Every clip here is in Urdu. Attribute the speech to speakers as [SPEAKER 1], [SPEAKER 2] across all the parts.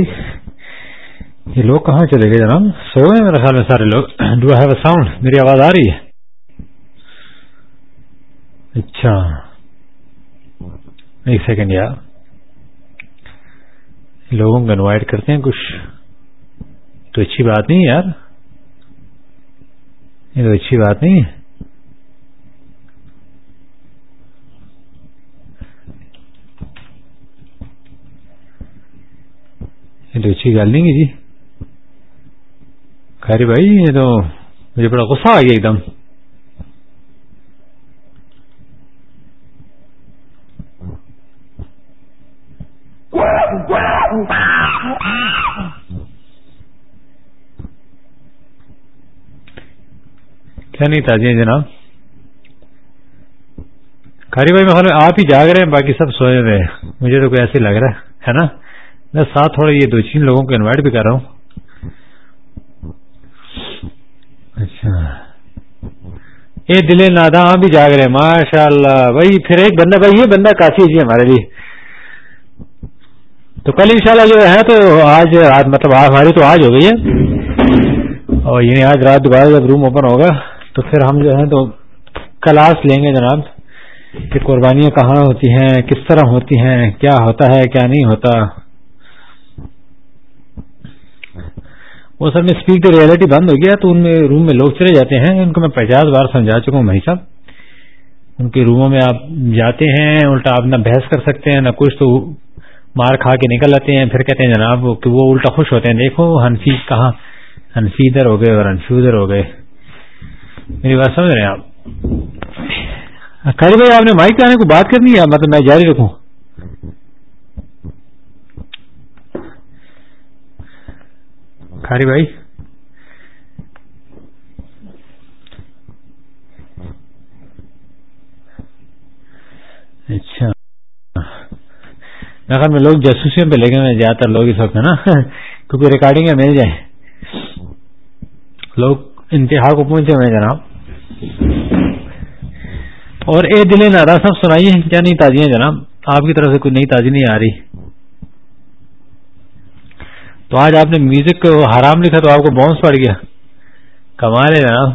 [SPEAKER 1] یہ لوگ کہاں چلے گئے جناب سو ہے میرے خیال میں سارے لوگ ڈو ہیو اے ساؤنڈ میری آواز آ رہی ہے اچھا ایک سیکنڈ یار لوگوں کو انوائٹ کرتے ہیں کچھ تو اچھی بات نہیں یار یہ تو اچھی بات نہیں ہے تو اچھی گل نہیں ہے جی خیر بھائی یہ تو مجھے بڑا غصہ آ گیا ایک دم کیا نہیں تازی جناب کاری بھائی میں آپ ہی جاگ رہے ہیں باقی سب سوئے ہوئے ہیں مجھے تو کوئی ایسے لگ رہا ہے نا میں ساتھ یہ دو تین لوگوں کو انوائٹ بھی کر رہا ہوں اچھا اے دل نادا بھی جاگ رہے ماشاء اللہ بھائی پھر ایک بندہ بھائی یہ بندہ ہے جی ہمارے لیے تو کل انشاءاللہ جو ہے تو آج مطلب ہماری تو آج ہو گئی ہے اور یعنی آج رات دوبارہ جب روم اوپن ہوگا تو پھر ہم جو ہے تو کلاس لیں گے جناب کہ قربانیاں کہاں ہوتی ہیں کس طرح ہوتی ہیں کیا ہوتا ہے کیا نہیں ہوتا وہ سر میں اسپیکر ریئلٹی بند ہو گیا تو ان میں روم میں لوگ چلے جاتے ہیں ان کو میں پچاس بار سمجھا چکا ہوں بھائی صاحب ان کے روموں میں آپ جاتے ہیں الٹا آپ نہ بحث کر سکتے ہیں نہ کچھ تو مار کھا کے نکل آتے ہیں پھر کہتے ہیں جناب کہ وہ الٹا خوش ہوتے ہیں دیکھو ہنفی کہاں ہنفی ادھر ہو گئے اور ہنفی ادھر ہو گئے میری بات سمجھ رہے ہیں آپ خالی بھائی آپ نے مائک آنے کو بات کرنی ہے مطلب میں جاری رکھوں کھاری بھائی اچھا میں لوگ جاسوسیوں پہ لے ہیں زیادہ تر لوگ اس وقت ہے نا کیونکہ ریکارڈنگ مل جائیں لوگ انتہا کو پوچھے میں جناب اور اے دل نارا سب سنائیے کیا نہیں تازی جناب آپ کی طرف سے کوئی نئی تازی نہیں آ رہی تو آج آپ نے میوزک کو حرام لکھا تو آپ کو باؤنس پڑ گیا کمال ہے جناب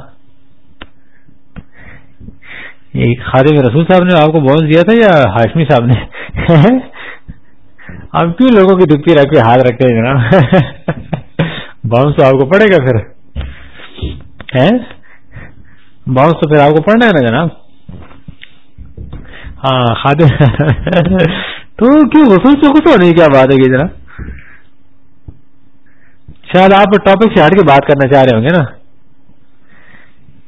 [SPEAKER 1] خادم رسول صاحب نے آپ کو باؤنس دیا تھا یا ہاشمی صاحب نے آپ کیوں لوگوں کی رکھ کے ہاتھ رکھتے ہیں جناب باؤنس تو آپ کو پڑے گا پھر باؤنس تو پھر آپ کو پڑنا ہے نا جناب ہاں خادم تو کیوں رسول تو کتنا نہیں کیا بات ہے کہ جناب شاید آپ ٹاپک سے ہٹ کے بات کرنا چاہ رہے ہوں گے نا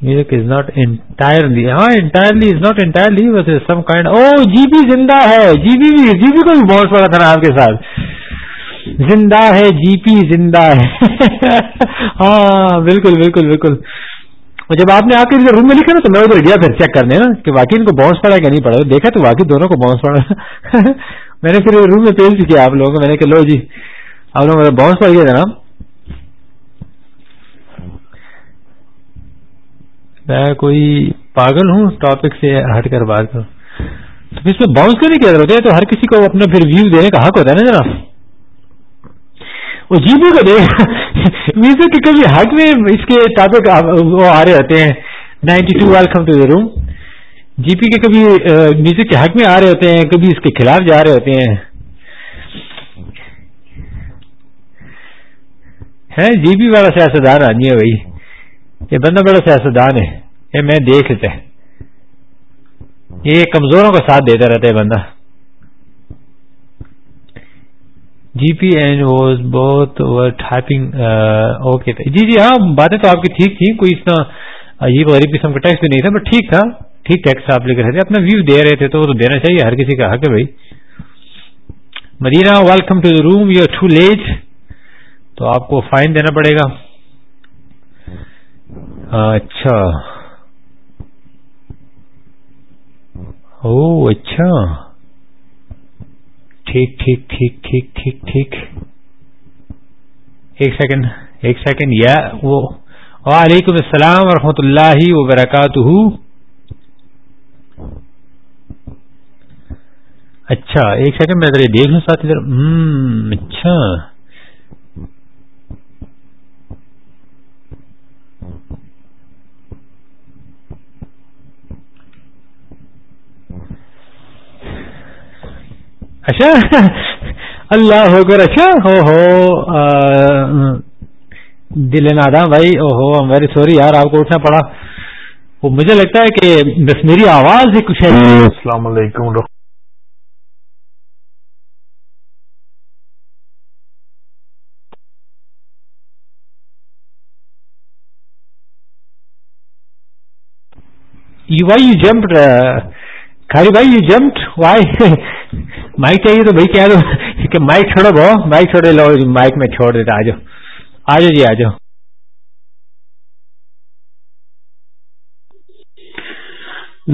[SPEAKER 1] میوزک از ناٹ انٹائرلی ہاں انٹائرلی انٹائرلی از ناٹ بس سم کائنڈ او جی بی زندہ ہے جی بی بھی جی بی کو بھی بہت پڑا تھا نا آپ کے ساتھ زندہ ہے جی پی زندہ ہے ہاں بالکل بالکل بالکل جب آپ نے آ کے روم میں لکھا نا تو میں ادھر گیا پھر چیک کرنے نا کہ واقعی ان کو باؤنس پڑا کہ نہیں پڑا دیکھا تو واقعی دونوں کو باؤنس پڑا میں نے پھر روم میں بھی کیا آپ لوگوں کو میں نے کہا لو جی آپ باؤنس پڑ گیا جناب میں کوئی پاگل ہوں ٹاپک سے ہٹ کر بات کروں تو اس میں باؤنس کرنے کی ضرورت ہے تو ہر کسی کو اپنا پھر ویو دینے کا حق ہوتا ہے نا جناب وہ جیبو کو دے میوزک کے کبھی حق میں اس کے ٹاپک آ رہے ہوتے ہیں ninety two welcome to the room جی پی کے کبھی میوزک کے حق میں آ رہے ہوتے ہیں کبھی اس کے خلاف جا رہے ہوتے ہیں جی پی والا سیاست دار آدمی بھائی یہ بندہ بڑا سیاستدان ہے یہ میں دیکھ لیتے یہ کمزوروں کا ساتھ دیتا رہتا ہے بندہ جی پی اینڈ واز بہت اوور ٹائپنگ اوکے جی جی ہاں باتیں تو آپ کی ٹھیک تھی کوئی اتنا عجیب غریب قسم کا ٹیکس بھی نہیں تھا بٹ ٹھیک تھا ٹھیک ٹیکس آپ لے رہے تھے اپنا ویو دے رہے تھے تو دینا چاہیے ہر کسی کا حق ہے بھائی Madina welcome to the room you too late تو آپ کو فائن دینا پڑے گا اچھا او اچھا ٹھیک ٹھیک ٹھیک ٹھیک ٹھیک ٹھیک ایک سیکنڈ ایک سیکنڈ یا وہ وعلیکم السلام ورحمۃ اللہ وبرکاتہ اچھا ایک سیکنڈ میں ذرا دیکھ لوں ساتھ ادھر اچھا اچھا اللہ ہو کر اچھا دل نادام بھائی او ہو ویری سوری یار آپ کو اٹھنا پڑا وہ مجھے لگتا ہے کہ بس میری آواز ہی کچھ ہے السلام علیکم کھاری بھائی یو جمپ وائی مائک چاہیے تو بھائی کہہ دو کہ مائک مائک مائک چھوڑو چھوڑے لو میں چھوڑ دیتا آ جاؤ آ جاؤ جی آ جاؤ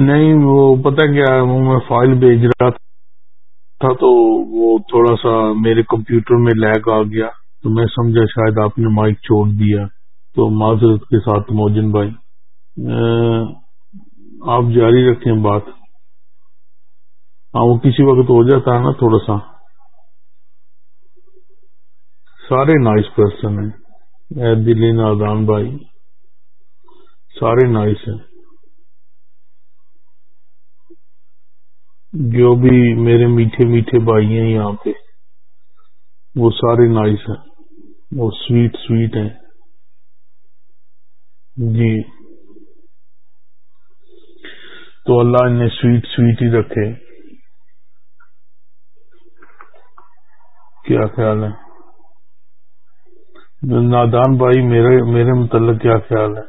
[SPEAKER 2] نہیں وہ پتا کیا میں فائل بھیج رہا تھا تو وہ تھوڑا سا میرے کمپیوٹر میں لیک آ گیا تو میں سمجھا شاید آپ نے مائک چھوڑ دیا تو معذرت کے ساتھ موجن بھائی آپ جاری رکھیں بات ہاں وہ کسی وقت ہو جاتا ہے نا تھوڑا سا سارے نائس پرسن ہیں دلی نادان بھائی سارے نائس ہیں جو بھی میرے میٹھے میٹھے بھائی ہیں یہاں پہ وہ سارے نائس ہیں وہ سویٹ سویٹ ہیں جی تو اللہ انہیں سویٹ سویٹ ہی رکھے کیا خیال ہے نادان بھائی میرے متعلق کیا خیال ہے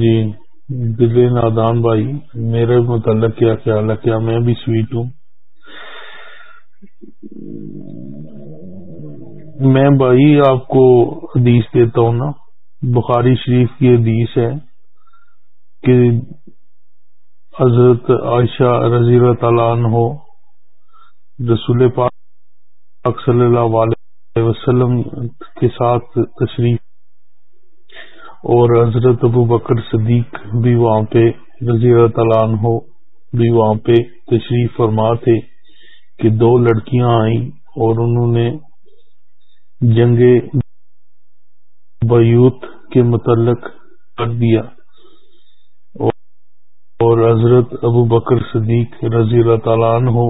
[SPEAKER 2] جی دل نادان بھائی میرے متعلق کیا خیال ہے کیا میں بھی سویٹ ہوں میں بھائی آپ کو حدیث دیتا ہوں نا بخاری شریف کی حدیث ہے کہ حضرت عائشہ رضی اللہ اللہ تعالیٰ عنہ رسول پاک صلی علیہ وسلم کے ساتھ تشریف اور حضرت ابو بکر صدیق بھی وہاں پہ رضی اللہ تعالیٰ عنہ بھی وہاں پہ تشریف فرما تھے کہ دو لڑکیاں آئیں اور انہوں نے جنگ بیوت کے متعلق کر دیا اور حضرت ابو بکر صدیق رضی اللہ تعالیٰ عنہ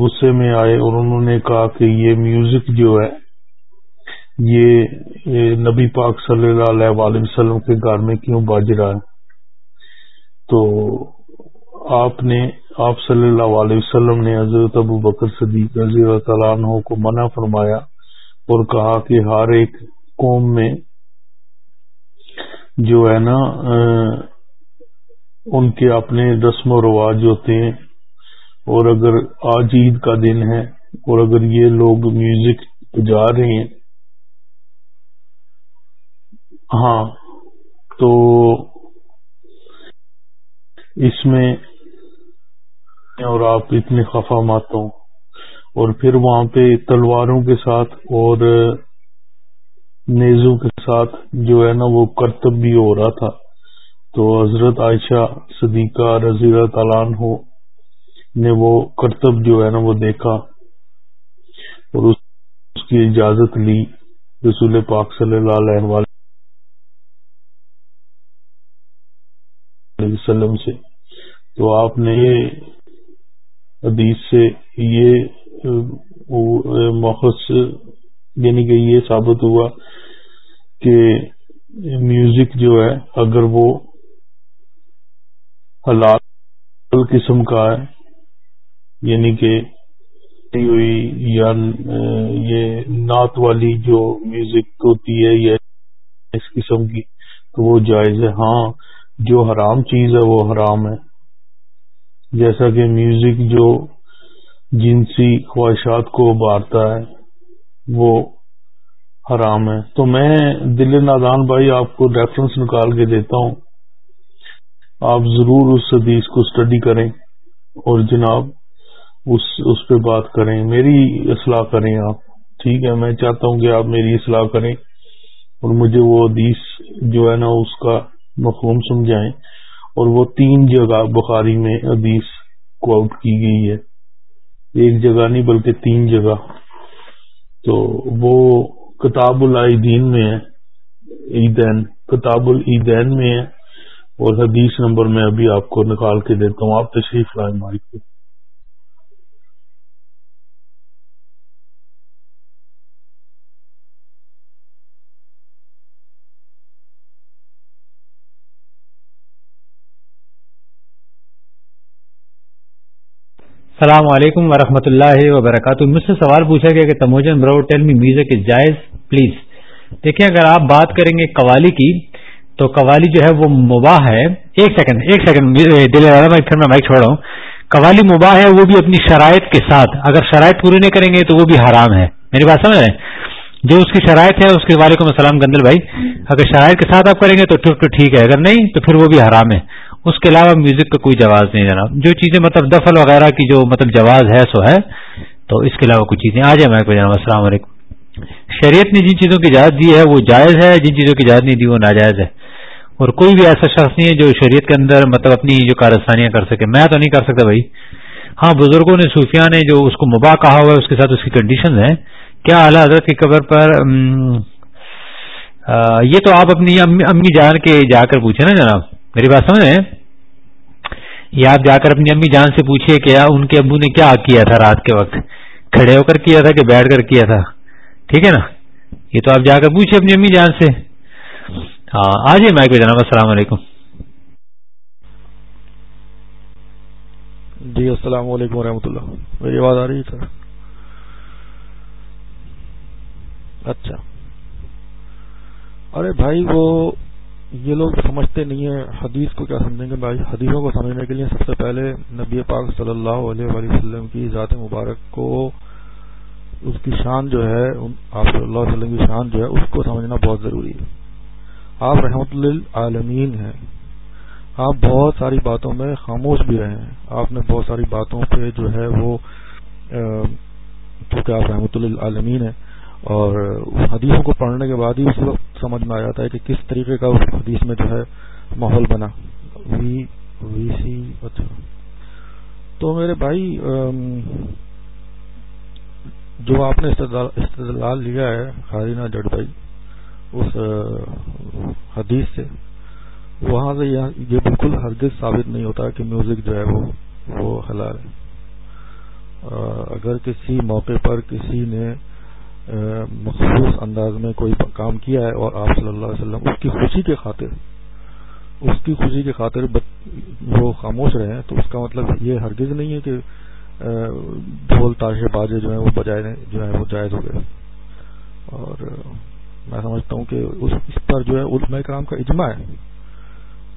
[SPEAKER 2] غصے میں آئے اور انہوں نے کہا کہ یہ میوزک جو ہے یہ نبی پاک صلی اللہ علیہ وآلہ وسلم کے گھر میں کیوں باج رہا ہے تو آپ آپ نے صلی اللہ علیہ وسلم نے حضرت ابو بکر صدیق رضی اللہ تعالیٰ عنہ کو منع فرمایا اور کہا کہ ہر ایک قوم میں جو ہے نا ان کے اپنے رسم و رواج ہوتے ہیں اور اگر آج عید کا دن ہے اور اگر یہ لوگ میوزک جا رہے ہیں ہاں تو اس میں اور آپ اتنے خفا مات ہوں اور پھر وہاں پہ تلواروں کے ساتھ اور نیزوں کے ساتھ جو ہے نا وہ کرتب بھی ہو رہا تھا تو حضرت عائشہ صدیقہ رضی اللہ تعالیٰ عنہ نے وہ کرتب جو ہے نا وہ دیکھا اور اس کی اجازت لی رسول پاک صلی اللہ علیہ وسلم سے تو آپ نے حدیث سے یہ بخص یعنی کہ یہ ثابت ہوا کہ میوزک جو ہے اگر وہ حلال قسم کا ہے یعنی کہ ہوئی یا یہ نعت والی جو میوزک ہوتی ہے یا اس قسم کی تو وہ جائز ہے ہاں جو حرام چیز ہے وہ حرام ہے جیسا کہ میوزک جو جنسی خواہشات کو ابارتا ہے وہ حرام ہے تو میں دل نادان بھائی آپ کو ریفرنس نکال کے دیتا ہوں آپ ضرور اس حدیث کو اسٹڈی کریں اور جناب اس اس پہ بات کریں میری اصلاح کریں آپ ٹھیک ہے میں چاہتا ہوں کہ آپ میری اصلاح کریں اور مجھے وہ حدیث جو ہے نا اس کا مفہوم سمجھائیں اور وہ تین جگہ بخاری میں حدیث کو آؤٹ کی گئی ہے ایک جگہ نہیں بلکہ تین جگہ تو وہ کتاب العیدین میں ہے عیدین کتاب العیدین میں ہے اور حدیث نمبر میں ابھی آپ کو نکال کے دیتا ہوں آپ تشریف لائیں مائک کو
[SPEAKER 1] السلام علیکم ورحمۃ اللہ وبرکاتہ مجھ سے سوال پوچھا گیا کہ Temujin bro tell me music is جائز پلیز دیکھیں اگر آپ بات کریں گے قوالی کی تو قوالی جو ہے وہ مباح ہے ایک سیکنڈ ایک سیکنڈ میں چھوڑ رہا ہوں قوالی مباح ہے وہ بھی اپنی شرائط کے ساتھ اگر شرائط پوری نہیں کریں گے تو وہ بھی حرام ہے میری بات سمجھ رہے ہیں جو اس کی شرائط ہے اس کے والے کو سلام گندل بھائی اگر شرائط کے ساتھ آپ کریں گے تو ٹھیک ہے اگر نہیں تو پھر وہ بھی حرام ہے اس کے علاوہ میوزک کا کوئی جواز نہیں جناب جو چیزیں مطلب دفل وغیرہ کی جو مطلب جواز ہے سو ہے تو اس کے علاوہ کچھ چیزیں آ جائیں میں جناب السلام علیکم شریعت نے جن چیزوں کی اجازت دی ہے وہ جائز ہے جن چیزوں کی اجازت نہیں دی وہ ناجائز ہے اور کوئی بھی ایسا شخص نہیں ہے جو شریعت کے اندر مطلب اپنی جو کارستانیاں کر سکے میں تو نہیں کر سکتا بھائی ہاں بزرگوں نے صوفیہ نے جو اس کو مباح کہا ہوا ہے اس کے ساتھ اس کی کنڈیشن ہے کیا اعلیٰ حضرت کی قبر پر یہ تو آپ اپنی امی جان کے جا کر پوچھیں نا جناب میری بات سمجھ رہے ہیں یا آپ جا کر اپنی امی جان سے پوچھیے ابو نے کیا کیا تھا رات کے وقت کھڑے ہو کر کیا تھا کہ بیٹھ کر کیا تھا ٹھیک ہے نا یہ تو آپ جا کر اپنی امی جان سے آ مائک میں جناب السلام علیکم
[SPEAKER 3] جی السلام علیکم و رحمۃ اللہ میری آواز آ رہی سر اچھا ارے بھائی وہ یہ لوگ سمجھتے نہیں ہیں حدیث کو کیا سمجھیں گے بھائی حدیثوں کو سمجھنے کے لیے سب سے پہلے نبی پاک صلی اللہ علیہ وآلہ وسلم کی ذات مبارک کو اس کی شان جو ہے آپ صلی اللہ علیہ وسلم کی شان جو ہے اس کو سمجھنا بہت ضروری ہے آپ رحمت للعالمین ہیں آپ بہت ساری باتوں میں خاموش بھی رہے ہیں آپ نے بہت ساری باتوں پہ جو ہے وہ کیونکہ آپ رحمت للعالمین ہیں اور حدیثوں کو پڑھنے کے بعد ہی اس وقت سمجھ میں آ جاتا ہے کہ کس طریقے کا اس حدیث میں جو ہے ماحول بنا وی وی سی اچھا تو میرے بھائی جو آپ نے استدلال لیا ہے خارینہ جڈ بھائی اس حدیث سے وہاں سے یہ بالکل ہرگز ثابت نہیں ہوتا کہ میوزک جو ہے وہ وہ حلال ہے اگر کسی موقع پر کسی نے مخصوص انداز میں کوئی کام کیا ہے اور آپ صلی اللہ علیہ وسلم اس کی خوشی کے خاطر اس کی خوشی کے خاطر وہ خاموش رہے ہیں تو اس کا مطلب یہ ہرگز نہیں ہے کہ ڈھول تاشے بازے جو ہیں وہ بجائے جو ہیں وہ جائز ہو گئے اور میں سمجھتا ہوں کہ اس پر جو ہے علم کرام کا اجماع ہے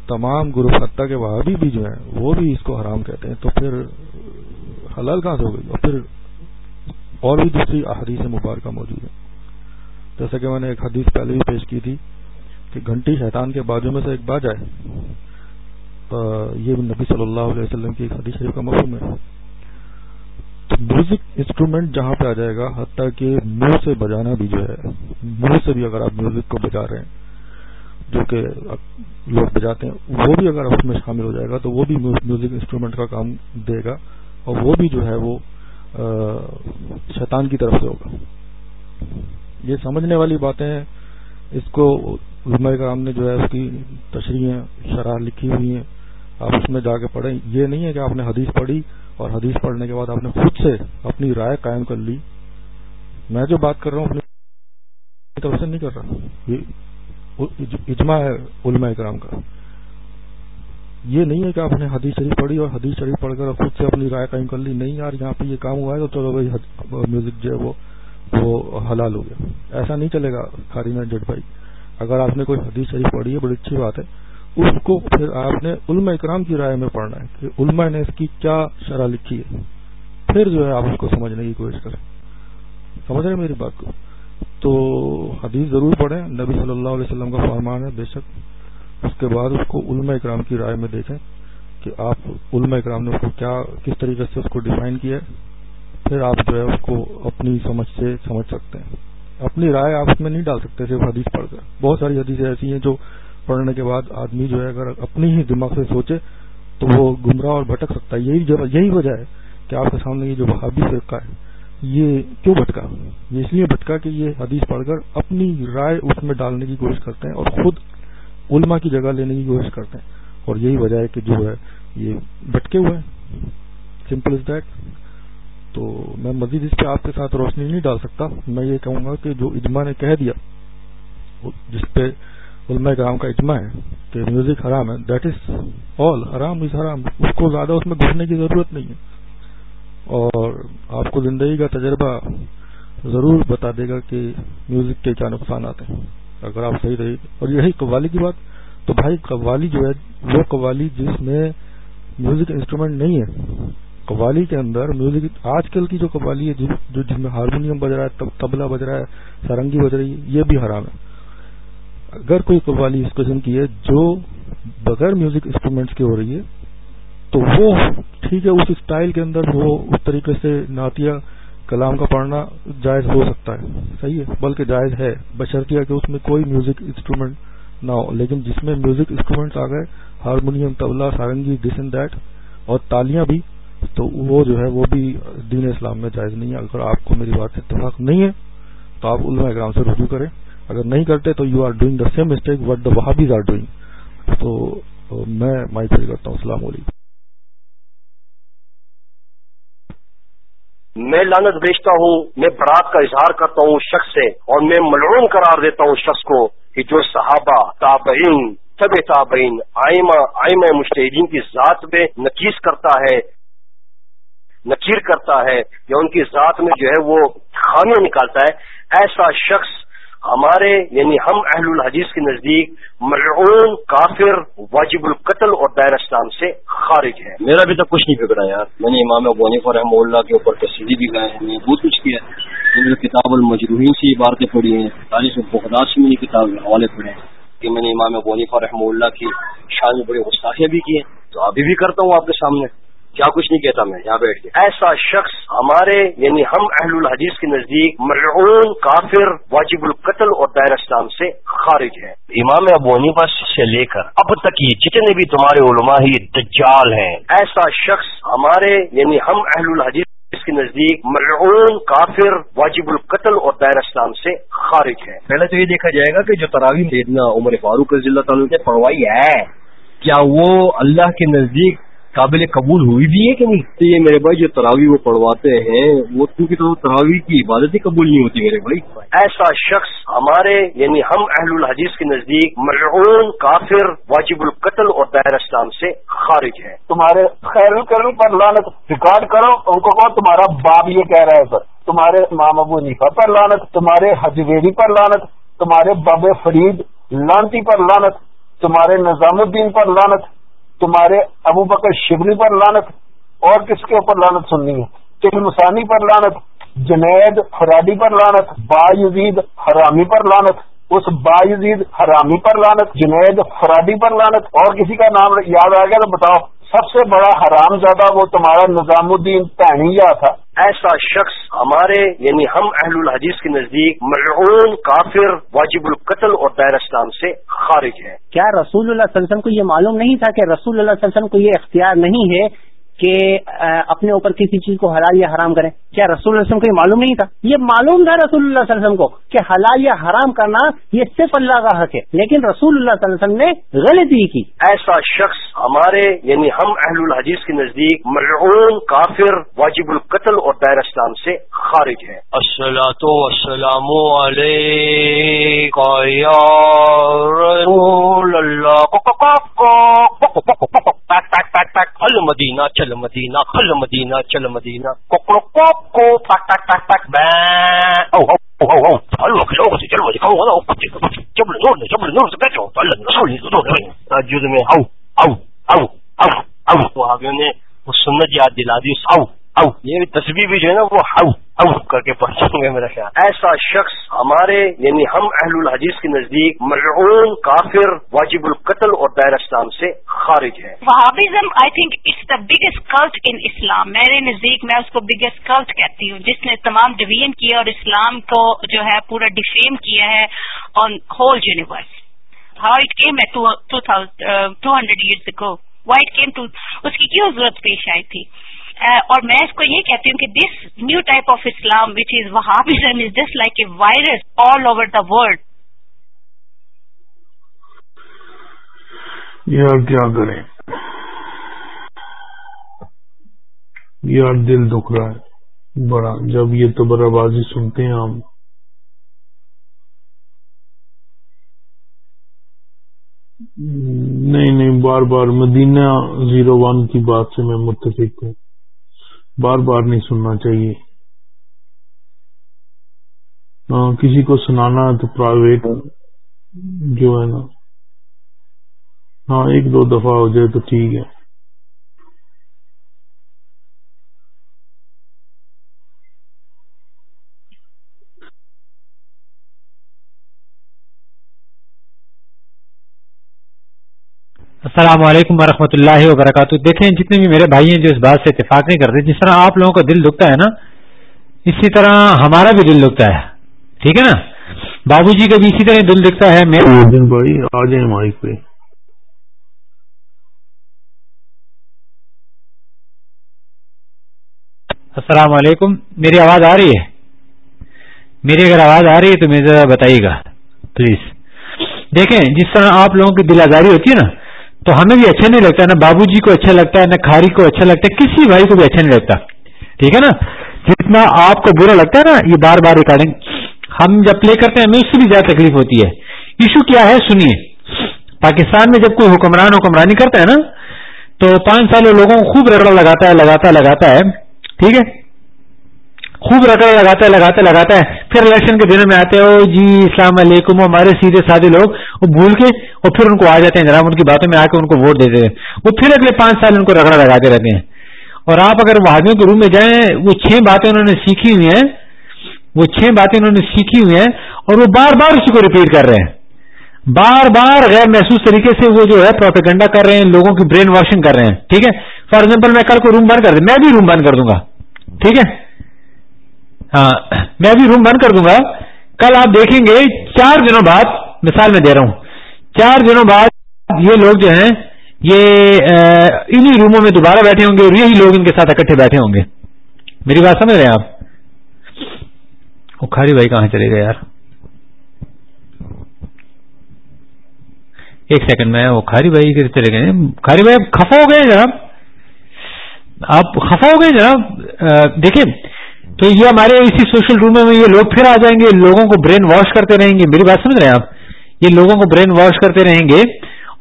[SPEAKER 3] تمام گروپ حتہ کے وہابی بھی جو ہیں وہ بھی اس کو حرام کہتے ہیں تو پھر حلال کہاں سے ہو گئی اور پھر اور بھی دوسری احادیث مبارکہ موجود ہے جیسا کہ میں نے ایک حدیث پہلے بھی پیش کی تھی کہ گھنٹی شیطان کے بازو میں سے ایک آئے تو یہ نبی صلی اللہ علیہ وسلم کی ایک حدیث شریف کا مفہوم ہے تو میوزک انسٹرومینٹ جہاں پہ آ جائے گا حتیٰ کہ منہ سے بجانا بھی جو ہے منہ سے بھی اگر آپ میوزک کو بجا رہے ہیں جو کہ لوگ بجاتے ہیں وہ بھی اگر اس میں شامل ہو جائے گا تو وہ بھی میوزک انسٹرومینٹ کا کام دے گا اور وہ بھی جو ہے وہ شیطان کی طرف سے ہوگا یہ سمجھنے والی باتیں اس کو علماء کرام نے جو ہے اس کی تشریح شرح لکھی ہوئی ہیں آپ اس میں جا کے پڑھیں یہ نہیں ہے کہ آپ نے حدیث پڑھی اور حدیث پڑھنے کے بعد آپ نے خود سے اپنی رائے قائم کر لی میں جو بات کر رہا ہوں اپنی طرف سے نہیں کر رہا یہ اجماع ہے علماء کرام کا یہ نہیں ہے کہ آپ نے حدیث شریف پڑھی اور حدیث شریف پڑھ کر خود سے اپنی رائے قائم کر لی نہیں یار یہاں پہ یہ کام ہوا ہے تو چلو بھائی میوزک جو ہے وہ وہ حلال ہو گیا ایسا نہیں چلے گا کاری جٹ بھائی اگر آپ نے کوئی حدیث شریف پڑھی ہے بڑی اچھی بات ہے اس کو پھر آپ نے علماء اکرام کی رائے میں پڑھنا ہے کہ علماء نے اس کی کیا شرح لکھی ہے پھر جو ہے آپ اس کو سمجھنے کی کوشش کریں سمجھ رہے میری بات کو تو حدیث ضرور پڑھیں نبی صلی اللہ علیہ وسلم کا فرمان ہے بے شک اس کے بعد اس کو علماء اکرام کی رائے میں دیکھیں کہ آپ علماء اکرام نے اس کو کیا کس طریقے سے اس کو ڈیفائن کیا ہے پھر آپ جو ہے اس کو اپنی سمجھ سے سمجھ سکتے ہیں اپنی رائے آپ اس میں نہیں ڈال سکتے صرف حدیث پڑھ کر بہت ساری حدیثیں ایسی ہیں جو پڑھنے کے بعد آدمی جو ہے اگر اپنی ہی دماغ سے سوچے تو وہ گمراہ اور بھٹک سکتا ہے یہی یہی وجہ ہے کہ آپ کے سامنے یہ جو بہابی فرقہ ہے یہ کیوں بھٹکا یہ اس لیے بھٹکا کہ یہ حدیث پڑھ کر اپنی رائے اس میں ڈالنے کی کوشش کرتے ہیں اور خود علماء کی جگہ لینے کی کوشش کرتے ہیں اور یہی وجہ ہے کہ جو ہے یہ بھٹکے ہوئے ہیں سمپل از دیٹ تو میں مزید اس پہ آپ کے ساتھ روشنی نہیں ڈال سکتا میں یہ کہوں گا کہ جو اجماع نے کہہ دیا جس پہ علماء کرام کا اجماع ہے کہ میوزک حرام ہے دیٹ از آل حرام از حرام اس کو زیادہ اس میں گھسنے کی ضرورت نہیں ہے اور آپ کو زندگی کا تجربہ ضرور بتا دے گا کہ میوزک کے کیا نقصانات ہیں اگر آپ صحیح رہے اور یہی قوالی کی بات تو بھائی قوالی جو ہے وہ قوالی جس میں میوزک انسٹرومینٹ نہیں ہے قوالی کے اندر میوزک آج کل کی جو قوالی ہے جو جس میں ہارمونیم بج رہا ہے تبلا بج رہا ہے سارنگی بج رہی ہے یہ بھی حرام ہے اگر کوئی قوالی اس قسم کی ہے جو بغیر میوزک انسٹرومینٹس کی ہو رہی ہے تو وہ ٹھیک ہے اس اسٹائل کے اندر وہ اس طریقے سے نعتیہ کلام کا پڑھنا جائز ہو سکتا ہے صحیح ہے بلکہ جائز ہے بشرکیہ کہ اس میں کوئی میوزک انسٹرومینٹ نہ ہو لیکن جس میں میوزک انسٹرومینٹس آ گئے harmonium tabla sarangi this and that اور تالیاں بھی تو وہ جو ہے وہ بھی دین اسلام میں جائز نہیں ہے اگر آپ کو میری بات سے اتفاق نہیں ہے تو آپ علماء اکرام سے رجوع کریں اگر نہیں کرتے تو you are doing the same mistake what the بھی آر ڈوئنگ تو میں مائف کرتا ہوں السلام علیکم
[SPEAKER 4] میں لانت بھیجتا ہوں میں برات کا اظہار کرتا ہوں شخص سے اور میں ملعون قرار دیتا ہوں شخص کو کہ جو صحابہ تابعین طب تابعین آئمہ آئمہ مشتحدین کی ذات میں نکیس کرتا ہے نکیر کرتا ہے یا ان کی ذات میں جو ہے وہ خامیاں نکالتا ہے ایسا شخص ہمارے یعنی ہم اہل الحدیث کے نزدیک مرعون کافر واجب القتل اور دائر اسلام سے خارج ہے میرا بھی تو کچھ نہیں بگڑا یار میں نے امام غنیفا رحم اللہ کے اوپر تصدیق بھی گائے ہیں میں بہت کچھ کیا کتاب المجروحین سے عبارتیں پڑھی ہیں تاریخ سے میں کتاب حوالے پڑھے ہیں کہ میں نے امام ابونی اور رحم اللہ کی شان میں بڑے غصاخیاں بھی کی ہیں تو ابھی بھی کرتا ہوں آپ کے سامنے کیا کچھ نہیں کہتا میں یہاں بیٹھ کے ایسا شخص ہمارے یعنی ہم اہل الحدیث کے نزدیک مرعون کافر واجب القتل اور دائر اسلام سے خارج ہے امام ابونی پاس سے لے کر اب تک یہ جتنے بھی تمہارے علماء ہی دجال ہیں ایسا شخص ہمارے یعنی ہم اہل الحدیث اس کے نزدیک مرعون کافر واجب القتل اور دائر اسلام سے خارج ہے پہلے تو یہ دیکھا جائے گا کہ جو تناویز دے عمر فاروق اللہ تعالیٰ پڑھوائی ہے کیا وہ اللہ کے نزدیک قابل قبول ہوئی بھی ہے کہ نہیں یہ میرے بھائی جو تراوی وہ پڑھواتے ہیں وہ کیونکہ تو تراوی کی عبادت ہی قبول نہیں ہوتی میرے بھائی ایسا شخص ہمارے یعنی ہم اہل الحدیث کے نزدیک مرعون کافر واجب القتل اور دائر اسلام سے خارج ہے تمہارے خیر القرم پر لانت ریکارڈ کرو ان کو کہو تمہارا باب یہ کہہ رہا ہے سر تمہارے ماں ابو نیفا پر لانت تمہارے حجویری پر لانت تمہارے باب فرید لانتی پر لانت تمہارے نظام الدین پر لانت تمہارے ابو بکر شبری پر لانت اور کس کے اوپر لانت سننی ہے تم مسانی پر لانت جنید فرادی پر لانت با یزید حرامی پر لانت اس با یزید حرامی پر لانت جنید فرادی پر لانت اور کسی کا نام یاد آ گیا تو بتاؤ سب سے بڑا حرام زیادہ وہ تمہارا نظام الدین تہنیا تھا ایسا شخص ہمارے یعنی ہم اہل الحدیث کے نزدیک مرعون کافر واجب القتل اور دائر اسلام سے خارج ہے
[SPEAKER 1] کیا رسول اللہ صلی اللہ علیہ وسلم کو یہ معلوم نہیں تھا کہ رسول اللہ صلی اللہ علیہ وسلم کو یہ اختیار نہیں ہے کہ اپنے اوپر کسی چیز کو حلال یا حرام کریں کیا رسول اللہ علیہ وسلم کو یہ معلوم نہیں تھا یہ معلوم تھا رسول اللہ علیہ وسلم کو کہ حلال یا حرام کرنا یہ صرف اللہ کا حق ہے لیکن رسول اللہ صلی اللہ علیہ وسلم نے غلطی کی
[SPEAKER 4] ایسا شخص ہمارے یعنی ہم اہل الحدیث کے نزدیک مرعون کافر واجب القتل اور دائر اسلام سے خارج ہے تو السلام علیہ مدینہ چل مدینہ مدی مدینہ چل مدینہ مدینا کوکڑوں کو دلا دی آؤ یعنی تصویر بھی جو ہے نا وہ کر کے گے میرا خیال ایسا شخص ہمارے یعنی ہم اہل الحجیز کے نزدیک ملعون کافر واجب القتل اور دائر اسلام سے خارج ہے
[SPEAKER 5] Wahhabism I think it's the biggest cult
[SPEAKER 6] in Islam میرے نزدیک میں اس کو بگیسٹ کلٹ کہتی ہوں جس نے تمام ڈویژن کیا اور اسلام کو جو ہے پورا ڈیفیم کیا ہے on whole universe how it came to hundred years کو وائٹ کیم ٹو اس کی کیوں ضرورت پیش آئی تھی اور میں اس کو یہ کہتی ہوں کہ this new type of Islam which is is just like a virus all over the world
[SPEAKER 2] یار کیا کریں یار دل دکھ رہا ہے بڑا جب یہ تو بازی سنتے ہیں ہم نہیں نہیں بار بار مدینہ زیرو ون کی بات سے میں متفق ہوں بار بار نہیں سننا چاہیے ہاں کسی کو سنانا ہے تو پرائیویٹ جو ہے نا ہاں ایک دو دفعہ ہو جائے تو ٹھیک ہے
[SPEAKER 1] السلام علیکم ورحمۃ اللہ وبرکاتہ دیکھیں جتنے بھی میرے بھائی ہیں جو اس بات سے اتفاق نہیں کرتے جس طرح آپ لوگوں کا دل دکھتا ہے نا اسی طرح ہمارا بھی دل دکھتا ہے ٹھیک ہے نا بابو جی کا بھی اسی طرح دل دکھتا ہے السلام علیکم میری آواز آ رہی ہے میری اگر آواز آ رہی ہے تو میرے ذرا بتائیے گا پلیز دیکھیں جس طرح آپ لوگوں کی دل آزاری ہوتی ہے نا تو ہمیں بھی اچھا نہیں لگتا نہ بابو جی کو اچھا لگتا ہے نہ کھاری کو اچھا لگتا ہے کسی بھائی کو بھی اچھا نہیں لگتا ٹھیک ہے نا جتنا آپ کو برا لگتا ہے نا یہ بار بار ریکارڈنگ ہم جب پلے کرتے ہیں ہمیں اس سے بھی زیادہ تکلیف ہوتی ہے ایشو کیا ہے سنیے پاکستان میں جب کوئی حکمران حکمرانی کرتا ہے نا تو پانچ سالوں لوگوں کو خوب رگڑا لگاتا ہے لگاتا لگاتا ہے ٹھیک ہے خوب رکڑا لگاتا ہے لگاتا لگاتا ہے پھر الیکشن کے دنوں میں آتے ہیں جی اسلام علیکم ہمارے سیدھے سادے لوگ وہ بھول کے اور پھر ان کو آ جاتے ہیں جناب ان کی باتوں میں آ کے ان کو ووٹ دیتے ہیں وہ پھر اگلے پانچ سال ان کو رگڑا لگاتے رہتے ہیں اور آپ اگر وہادیوں کے روم میں جائیں وہ چھ باتیں انہوں نے سیکھی ہوئی ہیں وہ چھ باتیں انہوں نے سیکھی ہوئی ہیں اور وہ بار بار اسی کو ریپیٹ کر رہے ہیں بار بار غیر محسوس طریقے سے وہ جو ہے پروپیگنڈا کر رہے ہیں لوگوں کی برین واشنگ کر رہے ہیں ٹھیک ہے فار ایگزامپل میں کل کو روم بند کر دوں میں بھی روم بند کر دوں گا ٹھیک ہے ہاں، میں بھی روم بند کر دوں گا کل آپ دیکھیں گے چار دنوں بعد مثال میں دے رہا ہوں چار دنوں بعد یہ لوگ جو ہیں یہ انہی روموں میں دوبارہ بیٹھے ہوں گے اور یہی لوگ ان کے ساتھ اکٹھے بیٹھے ہوں گے میری بات سمجھ رہے ہیں آپ اوکھاری بھائی کہاں چلے گئے یار ایک سیکنڈ میں کھاری بھائی کے چلے گئے کھاری بھائی آپ خفا ہو گئے جناب آپ خفا ہو گئے جناب دیکھیں تو یہ ہمارے اسی سوشل روم میں یہ لوگ پھر آ جائیں گے لوگوں کو برین واش کرتے رہیں گے میری بات سمجھ رہے ہیں آپ یہ لوگوں کو برین واش کرتے رہیں گے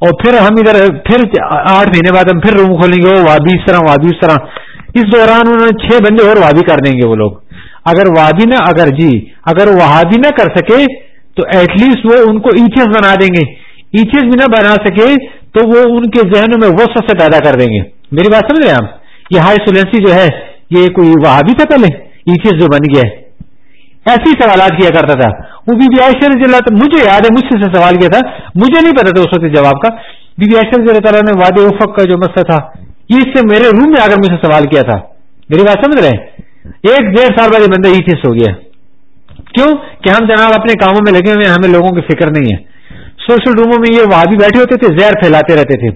[SPEAKER 1] اور پھر ہم ادھر پھر آٹھ مہینے بعد ہم پھر روم کھولیں گے وادی اس طرح وادی اس طرح اس دوران انہوں نے چھ بندے اور وادی کر دیں گے وہ لوگ اگر وادی نہ اگر جی اگر وادی نہ کر سکے تو ایٹ لیسٹ وہ ان کو ایچز بنا دیں گے ایچز بھی نہ بنا سکے تو وہ ان کے ذہنوں میں وہ سب سے پیدا کر دیں گے میری بات سمجھ رہے ہیں آپ یہ ہائی سولینسی جو ہے یہ کوئی وہابی تھا پہلے جو بن گیا ایسے ہی سوالات کیا کرتا تھا وہ بی بی رضی اللہ مجھے یاد ہے مجھ سے سوال کیا تھا مجھے نہیں پتا تھا اس وقت جواب کا بی بی عائشہ رضی اللہ تعالیٰ نے واد افق کا جو مسئلہ تھا یہ اس سے میرے روم میں آ کر مجھ سے سوال کیا تھا میری بات سمجھ رہے ہیں ایک ڈیڑھ سال والے بندہ ایسی ہو گیا کیوں کہ ہم جناب اپنے کاموں میں لگے ہوئے ہمیں لوگوں کی فکر نہیں ہے سوشل روموں میں یہ وہاں بھی بیٹھے ہوتے تھے زہر پھیلاتے رہتے تھے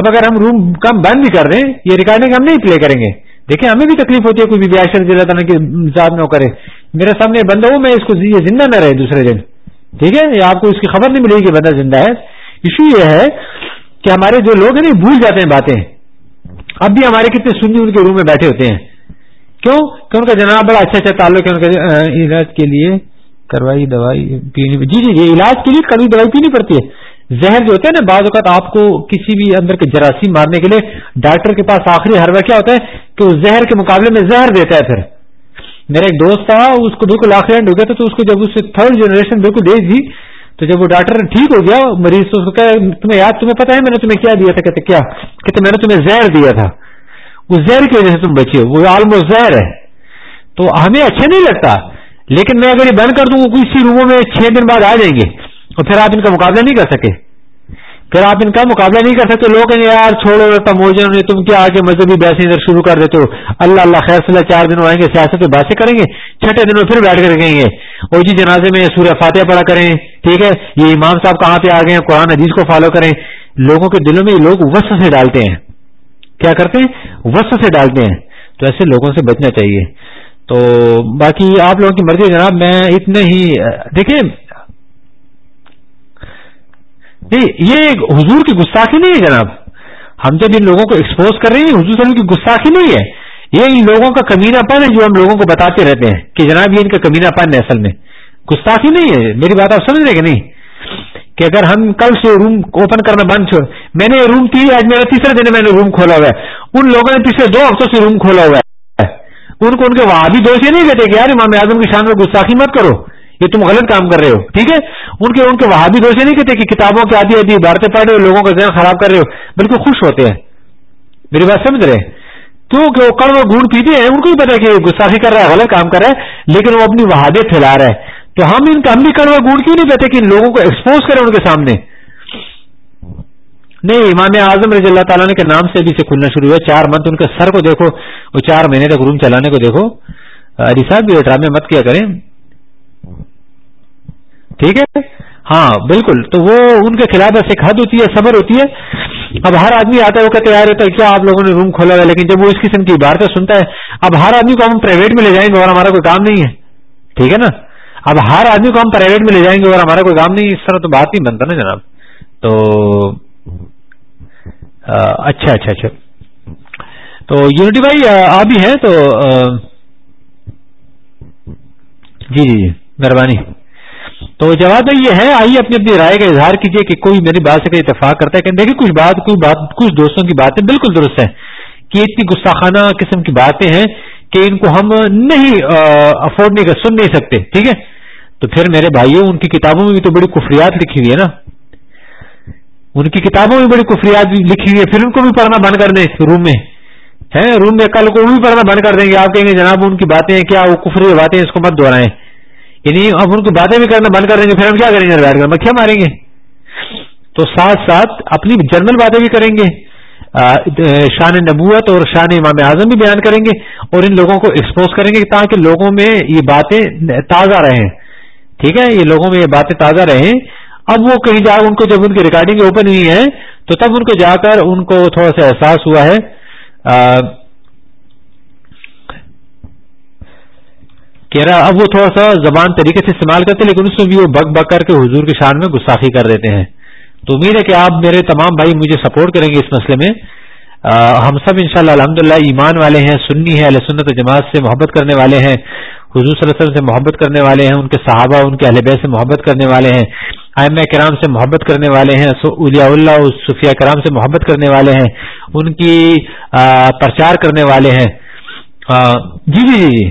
[SPEAKER 1] اب اگر ہم روم کم بند بھی کر رہے یہ ریکارڈنگ ہم نہیں پلے کریں گے دیکھیں ہمیں بھی تکلیف ہوتی ہے کوئی اللہ تعالیٰ کی ذات نہ کرے میرے سامنے بندہ میں اس کو یہ زندہ نہ رہے دوسرے دن ٹھیک ہے آپ کو اس کی خبر نہیں ملے گی کہ بندہ زندہ ہے ایشو یہ ہے کہ ہمارے جو لوگ ہیں نا بھول جاتے ہیں باتیں اب بھی ہمارے کتنے سنی ان کے روم میں بیٹھے ہوتے ہیں کیوں کہ ان کا جناب بڑا اچھا اچھا تعلق ہے ان کا علاج کے لیے کروائی دوائی جی جی یہ علاج کے لیے کڑوی دوائی پینی پڑتی ہے زہر جو ہوتا ہے نا بعض اوقات آپ کو کسی بھی اندر کے جراثیم مارنے کے لیے ڈاکٹر کے پاس آخری حربہ کیا ہوتا ہے کہ اس زہر کے مقابلے میں زہر دیتا ہے پھر میرا ایک دوست تھا اس کو بالکل آخر ہینڈ ہو گیا تھا تو اس کو جب اس تھرڈ جنریشن بالکل دے دی تو جب وہ ڈاکٹر ٹھیک ہو گیا مریض تو تمہیں یاد تمہیں پتا ہے میں نے تمہیں کیا دیا تھا کہتے کیا کہتے میں نے تمہیں زہر دیا تھا اس زہر کی وجہ سے تم بچے وہ آلموسٹ زہر ہے تو ہمیں اچھا نہیں لگتا لیکن میں اگر یہ بند کر دوں گا وہ کسی روموں میں چھ دن بعد آ جائیں گے اور پھر آپ ان کا مقابلہ نہیں کر سکے پھر آپ ان کا مقابلہ نہیں کر سکتے لوگ کہیں یار چھوڑو رکھتا نے تم کیا آگے مذہبی بحث ادھر شروع کر دیتے ہو اللہ اللہ خیر صلاح چار دنوں آئیں گے سیاست پہ بحثیں کریں گے چھٹے دنوں پھر بیٹھ کر کہیں گے جی جنازے میں سورہ فاتحہ پڑھا کریں ٹھیک ہے یہ امام صاحب کہاں پہ آ گئے ہیں قرآن عزیز کو فالو کریں لوگوں کے دلوں میں یہ لوگ وسط سے ڈالتے ہیں کیا کرتے ہیں وسط سے ڈالتے ہیں تو ایسے لوگوں سے بچنا چاہیے تو باقی آپ لوگوں کی مرضی جناب میں اتنے ہی دیکھیں نہیں جی، یہ حضور کی گستاخی نہیں ہے جناب ہم جب ان لوگوں کو ایکسپوز کر رہے ہیں حضور علیہ وسلم کی گستاخی نہیں ہے یہ ان لوگوں کا کمینہ پن ہے جو ہم لوگوں کو بتاتے رہتے ہیں کہ جناب یہ ان کا کمینہ پن ہے اصل میں گستاخی نہیں ہے میری بات آپ سمجھ رہے کہ نہیں کہ اگر ہم کل سے روم اوپن کرنا بند میں نے روم تھی آج میرا تیسرے دن میں نے روم کھولا ہوا ہے ان لوگوں نے پچھلے دو ہفتوں سے روم کھولا ہوا ہے ان کو ان کے وہاں بھی دوش یہ نہیں کہتے کہ یار امام اعظم کی شان میں گستاخی مت کرو یہ تم غلط کام کر رہے ہو ٹھیک ہے ان کے ان کے وہاں بھی دوسرے نہیں کہتے کہ کتابوں کے آدھی آدھی عبارتیں پڑھ رہے ہو لوگوں کا ذہن خراب کر رہے ہو بلکہ خوش ہوتے ہیں میری بات سمجھ رہے تو کہ وہ کڑ اور گڑ پیتے ہیں ان کو بھی پتا کہ گستاخی کر رہا ہے غلط کام کر رہا ہے لیکن وہ اپنی وہادے پھیلا رہا ہے تو ہم ان کا ہم بھی کڑ اور گڑ کیوں نہیں کہتے کہ ان لوگوں کو ایکسپوز کریں ان کے سامنے نہیں امام اعظم رضی اللہ تعالیٰ نے نام سے بھی کھلنا شروع ہوا چار منتھ ان کے سر کو دیکھو وہ چار مہینے تک روم چلانے کو دیکھو علی صاحب بھی ڈرامے مت کیا کریں ٹھیک ہے ہاں بالکل تو وہ ان کے خلاف ایسے حد ہوتی ہے صبر ہوتی ہے اب ہر آدمی آتا ہے یار ہوتا ہے کیا آپ لوگوں نے روم کھولا ہوا لیکن جب وہ اس قسم کی عبارتیں سنتا ہے اب ہر آدمی کو ہم پرائیویٹ میں لے جائیں گے اور ہمارا کوئی کام نہیں ہے ٹھیک ہے نا اب ہر آدمی کو ہم پرائیویٹ میں لے جائیں گے اور ہمارا کوئی کام نہیں اس طرح تو بات نہیں بنتا نا جناب تو اچھا اچھا اچھا تو یونٹی بھائی آ بھی ہیں تو جی جی جی مہربانی تو جواب جواب یہ ہے آئیے اپنی اپنی رائے کا اظہار کیجیے کہ کوئی میری بات سے کوئی اتفاق کرتا ہے کہ دیکھیں کچھ بات کوئی بات کچھ دوستوں کی باتیں بالکل درست ہیں کہ اتنی گستاخانہ قسم کی باتیں ہیں کہ ان کو ہم نہیں افورڈ نہیں کر سن نہیں سکتے ٹھیک ہے تو پھر میرے بھائیوں ان کی کتابوں میں بھی تو بڑی کفریات لکھی ہوئی ہے نا ان کی کتابوں میں بڑی کفریات لکھی ہوئی ہے پھر ان کو بھی پڑھنا بند کر دیں روم میں ہے روم میں کل کو بھی پڑھنا بند کر دیں گے آپ کہیں گے جناب ان کی باتیں کیا وہ کفری باتیں اس کو مت دہرائیں یعنی اب ان کو باتیں بھی کرنا بند کر دیں گے پھر ہم کیا کریں گے بیٹھ کر مکھیاں ماریں گے تو ساتھ ساتھ اپنی جنرل باتیں بھی کریں گے شان نبوت اور شان امام اعظم بھی بیان کریں گے اور ان لوگوں کو ایکسپوز کریں گے تاکہ لوگوں میں یہ باتیں تازہ رہیں ٹھیک ہے یہ لوگوں میں یہ باتیں تازہ رہیں اب وہ کہیں جا ان کو جب ان کی ریکارڈنگ اوپن ہوئی ہے تو تب ان کو جا کر ان کو تھوڑا سا احساس ہوا ہے کہہ رہا اب وہ تھوڑا سا زبان طریقے سے استعمال کرتے ہیں لیکن اس میں بھی وہ بک بک کر کے حضور کی شان میں گساخی کر دیتے ہیں تو امید ہے کہ آپ میرے تمام بھائی مجھے سپورٹ کریں گے اس مسئلے میں ہم سب ان شاء اللہ الحمد للہ ایمان والے ہیں سنی ہے علیہ سنت جماعت سے محبت کرنے والے ہیں حضور صلی اللہ علیہ وسلم سے محبت کرنے والے ہیں ان کے صحابہ ان کے اہل بیت سے محبت کرنے والے ہیں ام کرام سے محبت کرنے والے ہیں الیاء اللہ صفیہ کرام سے محبت کرنے والے ہیں ان کی پرچار کرنے والے ہیں جی جی جی جی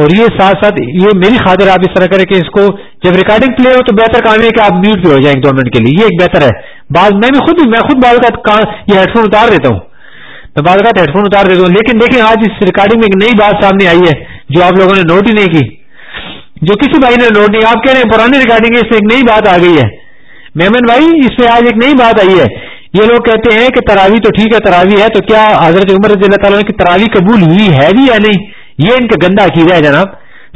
[SPEAKER 1] اور یہ ساتھ ساتھ یہ میری خاطر آپ اس طرح کریں کہ اس کو جب ریکارڈنگ پلے ہو تو بہتر کام ہے کہ آپ میوٹ پہ ہو جائیں دو منٹ کے لیے یہ ایک بہتر ہے بعض میں بھی خود میں خود بعض یہ ہیڈ فون اتار دیتا ہوں میں بعض کا ہیڈ فون اتار دیتا ہوں لیکن دیکھیں آج اس ریکارڈنگ میں ایک نئی بات سامنے آئی ہے جو آپ لوگوں نے نوٹ ہی نہیں کی جو کسی بھائی نے نوٹ نہیں آپ کہہ رہے ہیں پرانی ریکارڈنگ ہے اس سے ایک نئی بات آ گئی ہے میمن بھائی اس سے آج ایک نئی بات آئی ہے یہ لوگ کہتے ہیں کہ تراوی تو ٹھیک ہے تراوی ہے تو کیا حضرت عمر رضی اللہ تعالیٰ کی تراوی قبول ہوئی ہے بھی یا نہیں یہ ان کا گندا عقیدہ ہے جناب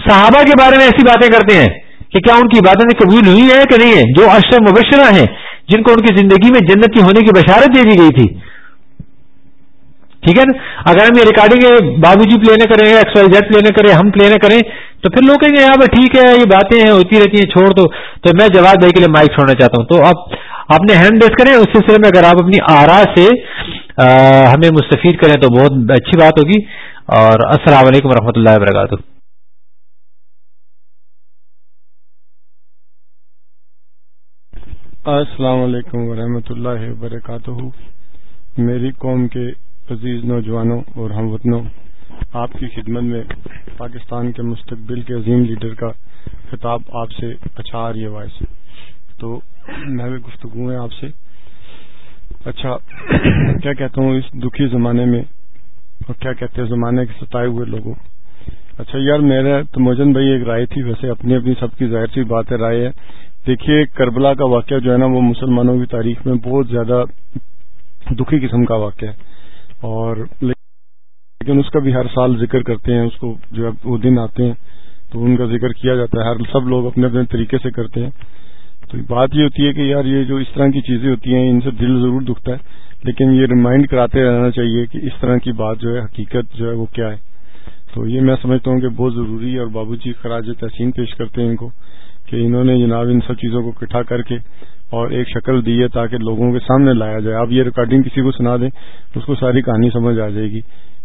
[SPEAKER 1] صحابہ کے بارے میں ایسی باتیں کرتے ہیں کہ کیا ان کی عبادتیں قبول ہوئی ہیں کہ نہیں ہے جو اشر مبشرہ ہیں جن کو ان کی زندگی میں جنت کی ہونے کی بشارت دے دی گئی تھی ٹھیک ہے نا اگر ہم یہ ریکارڈنگ بابو جی نہ کریں ایکس وائی پلے نہ کریں ہم نہ کریں تو پھر لوگ کہیں گے یہاں پہ ٹھیک ہے یہ باتیں ہیں ہوتی رہتی ہیں چھوڑ دو تو میں جواب دہی کے لیے مائک چھوڑنا چاہتا ہوں تو آپ اپنے ہینڈ ریس کریں اس سلسلے میں اگر آپ اپنی آرا سے ہمیں مستفید کریں تو بہت اچھی بات ہوگی اور السلام علیکم و اللہ وبرکاتہ
[SPEAKER 7] السلام علیکم ورحمۃ اللہ وبرکاتہ میری قوم کے عزیز نوجوانوں اور ہم وطنوں آپ کی خدمت میں پاکستان کے مستقبل کے عظیم لیڈر کا خطاب آپ سے اچھا آ رہی ہے وائس تو میں بھی گفتگو ہے آپ سے اچھا کیا کہتا ہوں اس دکھی زمانے میں اور کیا کہتے ہیں زمانے کے ستائے ہوئے لوگوں اچھا یار میرا تو موجن بھائی ایک رائے تھی ویسے اپنی اپنی سب کی ظاہر سی بات ہے رائے ہے دیکھیے کربلا کا واقعہ جو ہے نا وہ مسلمانوں کی تاریخ میں بہت زیادہ دکھی قسم کا واقعہ ہے اور لیکن اس کا بھی ہر سال ذکر کرتے ہیں اس کو جو وہ دن آتے ہیں تو ان کا ذکر کیا جاتا ہے ہر سب لوگ اپنے اپنے طریقے سے کرتے ہیں تو بات یہ ہوتی ہے کہ یار یہ جو اس طرح کی چیزیں ہوتی ہیں ان سے دل ضرور دکھتا ہے لیکن یہ ریمائنڈ کراتے رہنا چاہیے کہ اس طرح کی بات جو ہے حقیقت جو ہے وہ کیا ہے تو یہ میں سمجھتا ہوں کہ بہت ضروری ہے اور بابو جی خراج تحسین پیش کرتے ہیں ان کو کہ انہوں نے جناب ان سب چیزوں کو اکٹھا کر کے اور ایک شکل دی ہے تاکہ لوگوں کے سامنے لایا جائے اب یہ ریکارڈنگ کسی کو سنا دیں اس کو ساری کہانی سمجھ آ جائے گی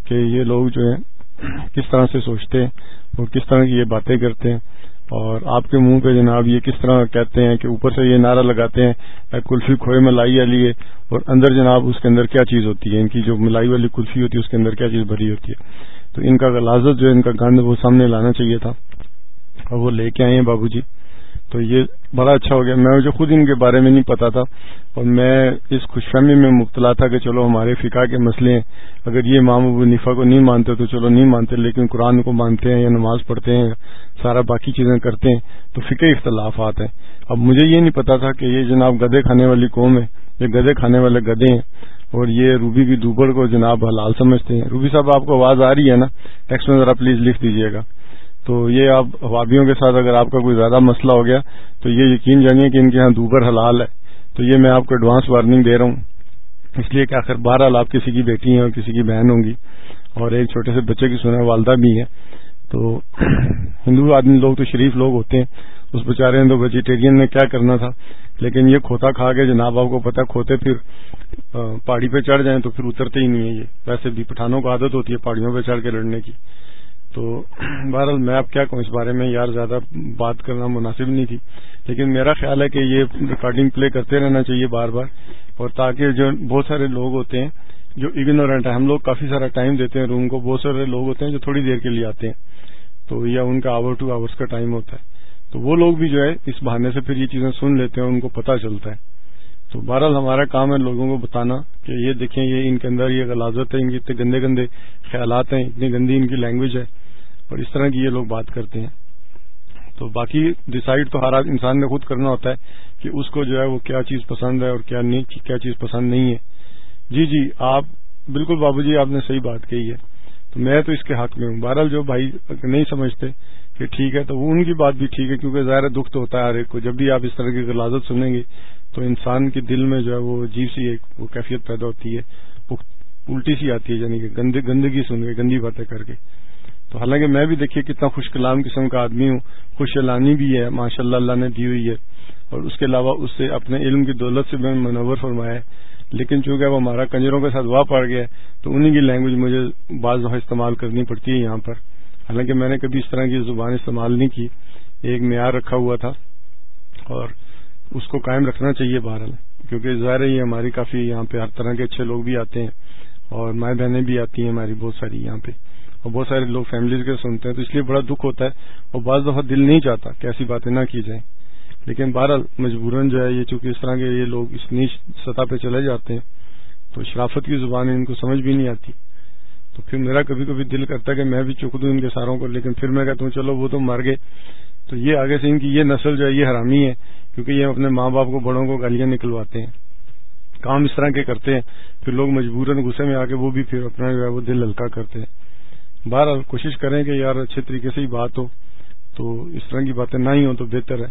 [SPEAKER 7] کہ یہ لوگ جو ہیں کس طرح سے سوچتے ہیں اور کس طرح کی یہ باتیں کرتے ہیں اور آپ کے منہ پہ جناب یہ کس طرح کہتے ہیں کہ اوپر سے یہ نعرہ لگاتے ہیں کلفی کھوئے میں لائی والی ہے اور اندر جناب اس کے اندر کیا چیز ہوتی ہے ان کی جو ملائی والی کلفی ہوتی ہے اس کے اندر کیا چیز بھری ہوتی ہے تو ان کا غلازت جو ان کا گند وہ سامنے لانا چاہیے تھا اور وہ لے کے آئے ہیں بابو جی تو یہ بڑا اچھا ہو گیا میں مجھے خود ان کے بارے میں نہیں پتا تھا اور میں اس خوش فہمی میں مبتلا تھا کہ چلو ہمارے فقہ کے مسئلے ہیں اگر یہ امام ابو نفا کو نہیں مانتے تو چلو نہیں مانتے لیکن قرآن کو مانتے ہیں یا نماز پڑھتے ہیں سارا باقی چیزیں کرتے ہیں تو فقہ اختلافات ہیں اب مجھے یہ نہیں پتا تھا کہ یہ جناب گدے کھانے والی قوم ہے یہ گدے کھانے والے گدے ہیں اور یہ روبی کی دوبڑ کو جناب حلال سمجھتے ہیں روبی صاحب آپ کو آواز آ رہی ہے نا ٹیکسٹ میں ذرا پلیز لکھ دیجیے گا تو یہ آپ وابیوں کے ساتھ اگر آپ کا کوئی زیادہ مسئلہ ہو گیا تو یہ یقین جانیے کہ ان کے ہاں دوبر حلال ہے تو یہ میں آپ کو ایڈوانس وارننگ دے رہا ہوں اس لیے کہ آخر بہرحال آپ کسی کی بیٹی ہیں اور کسی کی بہن ہوں گی اور ایک چھوٹے سے بچے کی سنا والدہ بھی ہے تو ہندو آدمی لوگ تو شریف لوگ ہوتے ہیں اس بیچارے چارے تو ویجیٹیرین نے کیا کرنا تھا لیکن یہ کھوتا کھا کے جناب آپ کو پتا کھوتے پھر پہاڑی پہ چڑھ جائیں تو پھر اترتے ہی نہیں ہے یہ ویسے بھی پٹھانوں کو عادت ہوتی ہے پہاڑیوں پہ چڑھ کے لڑنے کی تو بہرحال میں آپ کیا کہوں اس بارے میں یار زیادہ بات کرنا مناسب نہیں تھی لیکن میرا خیال ہے کہ یہ ریکارڈنگ پلے کرتے رہنا چاہیے بار بار اور تاکہ جو بہت سارے لوگ ہوتے ہیں جو اگنورینٹ ہیں ہم لوگ کافی سارا ٹائم دیتے ہیں روم کو بہت سارے لوگ ہوتے ہیں جو تھوڑی دیر کے لیے آتے ہیں تو یا ان کا آور ٹو آورس کا ٹائم ہوتا ہے تو وہ لوگ بھی جو ہے اس بہانے سے پھر یہ چیزیں سن لیتے ہیں ان کو پتہ چلتا ہے تو بہرحال ہمارا کام ہے لوگوں کو بتانا کہ یہ دیکھیں یہ ان کے اندر یہ غلازت ہے ان کے اتنے گندے گندے خیالات ہیں اتنی گندی ان کی لینگویج ہے اور اس طرح کی یہ لوگ بات کرتے ہیں تو باقی ڈسائڈ تو ہر انسان نے خود کرنا ہوتا ہے کہ اس کو جو ہے وہ کیا چیز پسند ہے اور کیا نہیں کیا چیز پسند نہیں ہے جی جی آپ بالکل بابو جی آپ نے صحیح بات کہی ہے تو میں تو اس کے حق میں ہوں بہرحال جو بھائی نہیں سمجھتے کہ ٹھیک ہے تو وہ ان کی بات بھی ٹھیک ہے کیونکہ ظاہر دکھ تو ہوتا ہے ہر ایک کو جب بھی آپ اس طرح کی غلازت سنیں گے تو انسان کے دل میں جو ہے وہ عجیب سی ایک وہ کیفیت پیدا ہوتی ہے الٹی سی آتی ہے یعنی کہ گندگی سن گئے گندی باتیں کر کے تو حالانکہ میں بھی دیکھیے کتنا خوش کلام قسم کا آدمی ہوں خوش اعلانی بھی ہے ماشاء اللہ اللہ نے دی ہوئی ہے اور اس کے علاوہ اس سے اپنے علم کی دولت سے بھی منور فرمایا ہے لیکن چونکہ وہ ہمارا کنجروں کے ساتھ وا پڑ گیا تو انہیں کی لینگویج مجھے بعض وہاں استعمال کرنی پڑتی ہے یہاں پر حالانکہ میں نے کبھی اس طرح کی زبان استعمال نہیں کی ایک معیار رکھا ہوا تھا اور اس کو قائم رکھنا چاہیے باہر کیونکہ ظاہر ہی ہماری کافی یہاں پہ ہر طرح کے اچھے لوگ بھی آتے ہیں اور مائیں بہنیں بھی آتی ہیں ہماری بہت ساری یہاں پہ اور بہت سارے لوگ فیملیز کے سنتے ہیں تو اس لیے بڑا دکھ ہوتا ہے اور بعض دفعہ دل نہیں چاہتا کہ ایسی باتیں نہ کی جائیں لیکن بہرحال مجبوراً جو ہے یہ چونکہ اس طرح کے یہ لوگ اس نیچ سطح پہ چلے جاتے ہیں تو شرافت کی زبان ان کو سمجھ بھی نہیں آتی تو پھر میرا کبھی کبھی دل کرتا ہے کہ میں بھی چک دوں ان کے ساروں کو لیکن پھر میں کہتا ہوں چلو وہ تو مر گئے تو یہ آگے سے ان کی یہ نسل جو ہے یہ حرامی ہے کیونکہ یہ اپنے ماں باپ کو بڑوں کو گالیاں نکلواتے ہیں کام اس طرح کے کرتے ہیں پھر لوگ مجبوراً غصے میں آ کے وہ بھی پھر اپنا جو ہے وہ دل ہلکا کرتے ہیں بہرحال کوشش کریں کہ یار اچھے طریقے سے ہی بات ہو تو اس طرح کی باتیں نہ ہی ہوں تو بہتر ہے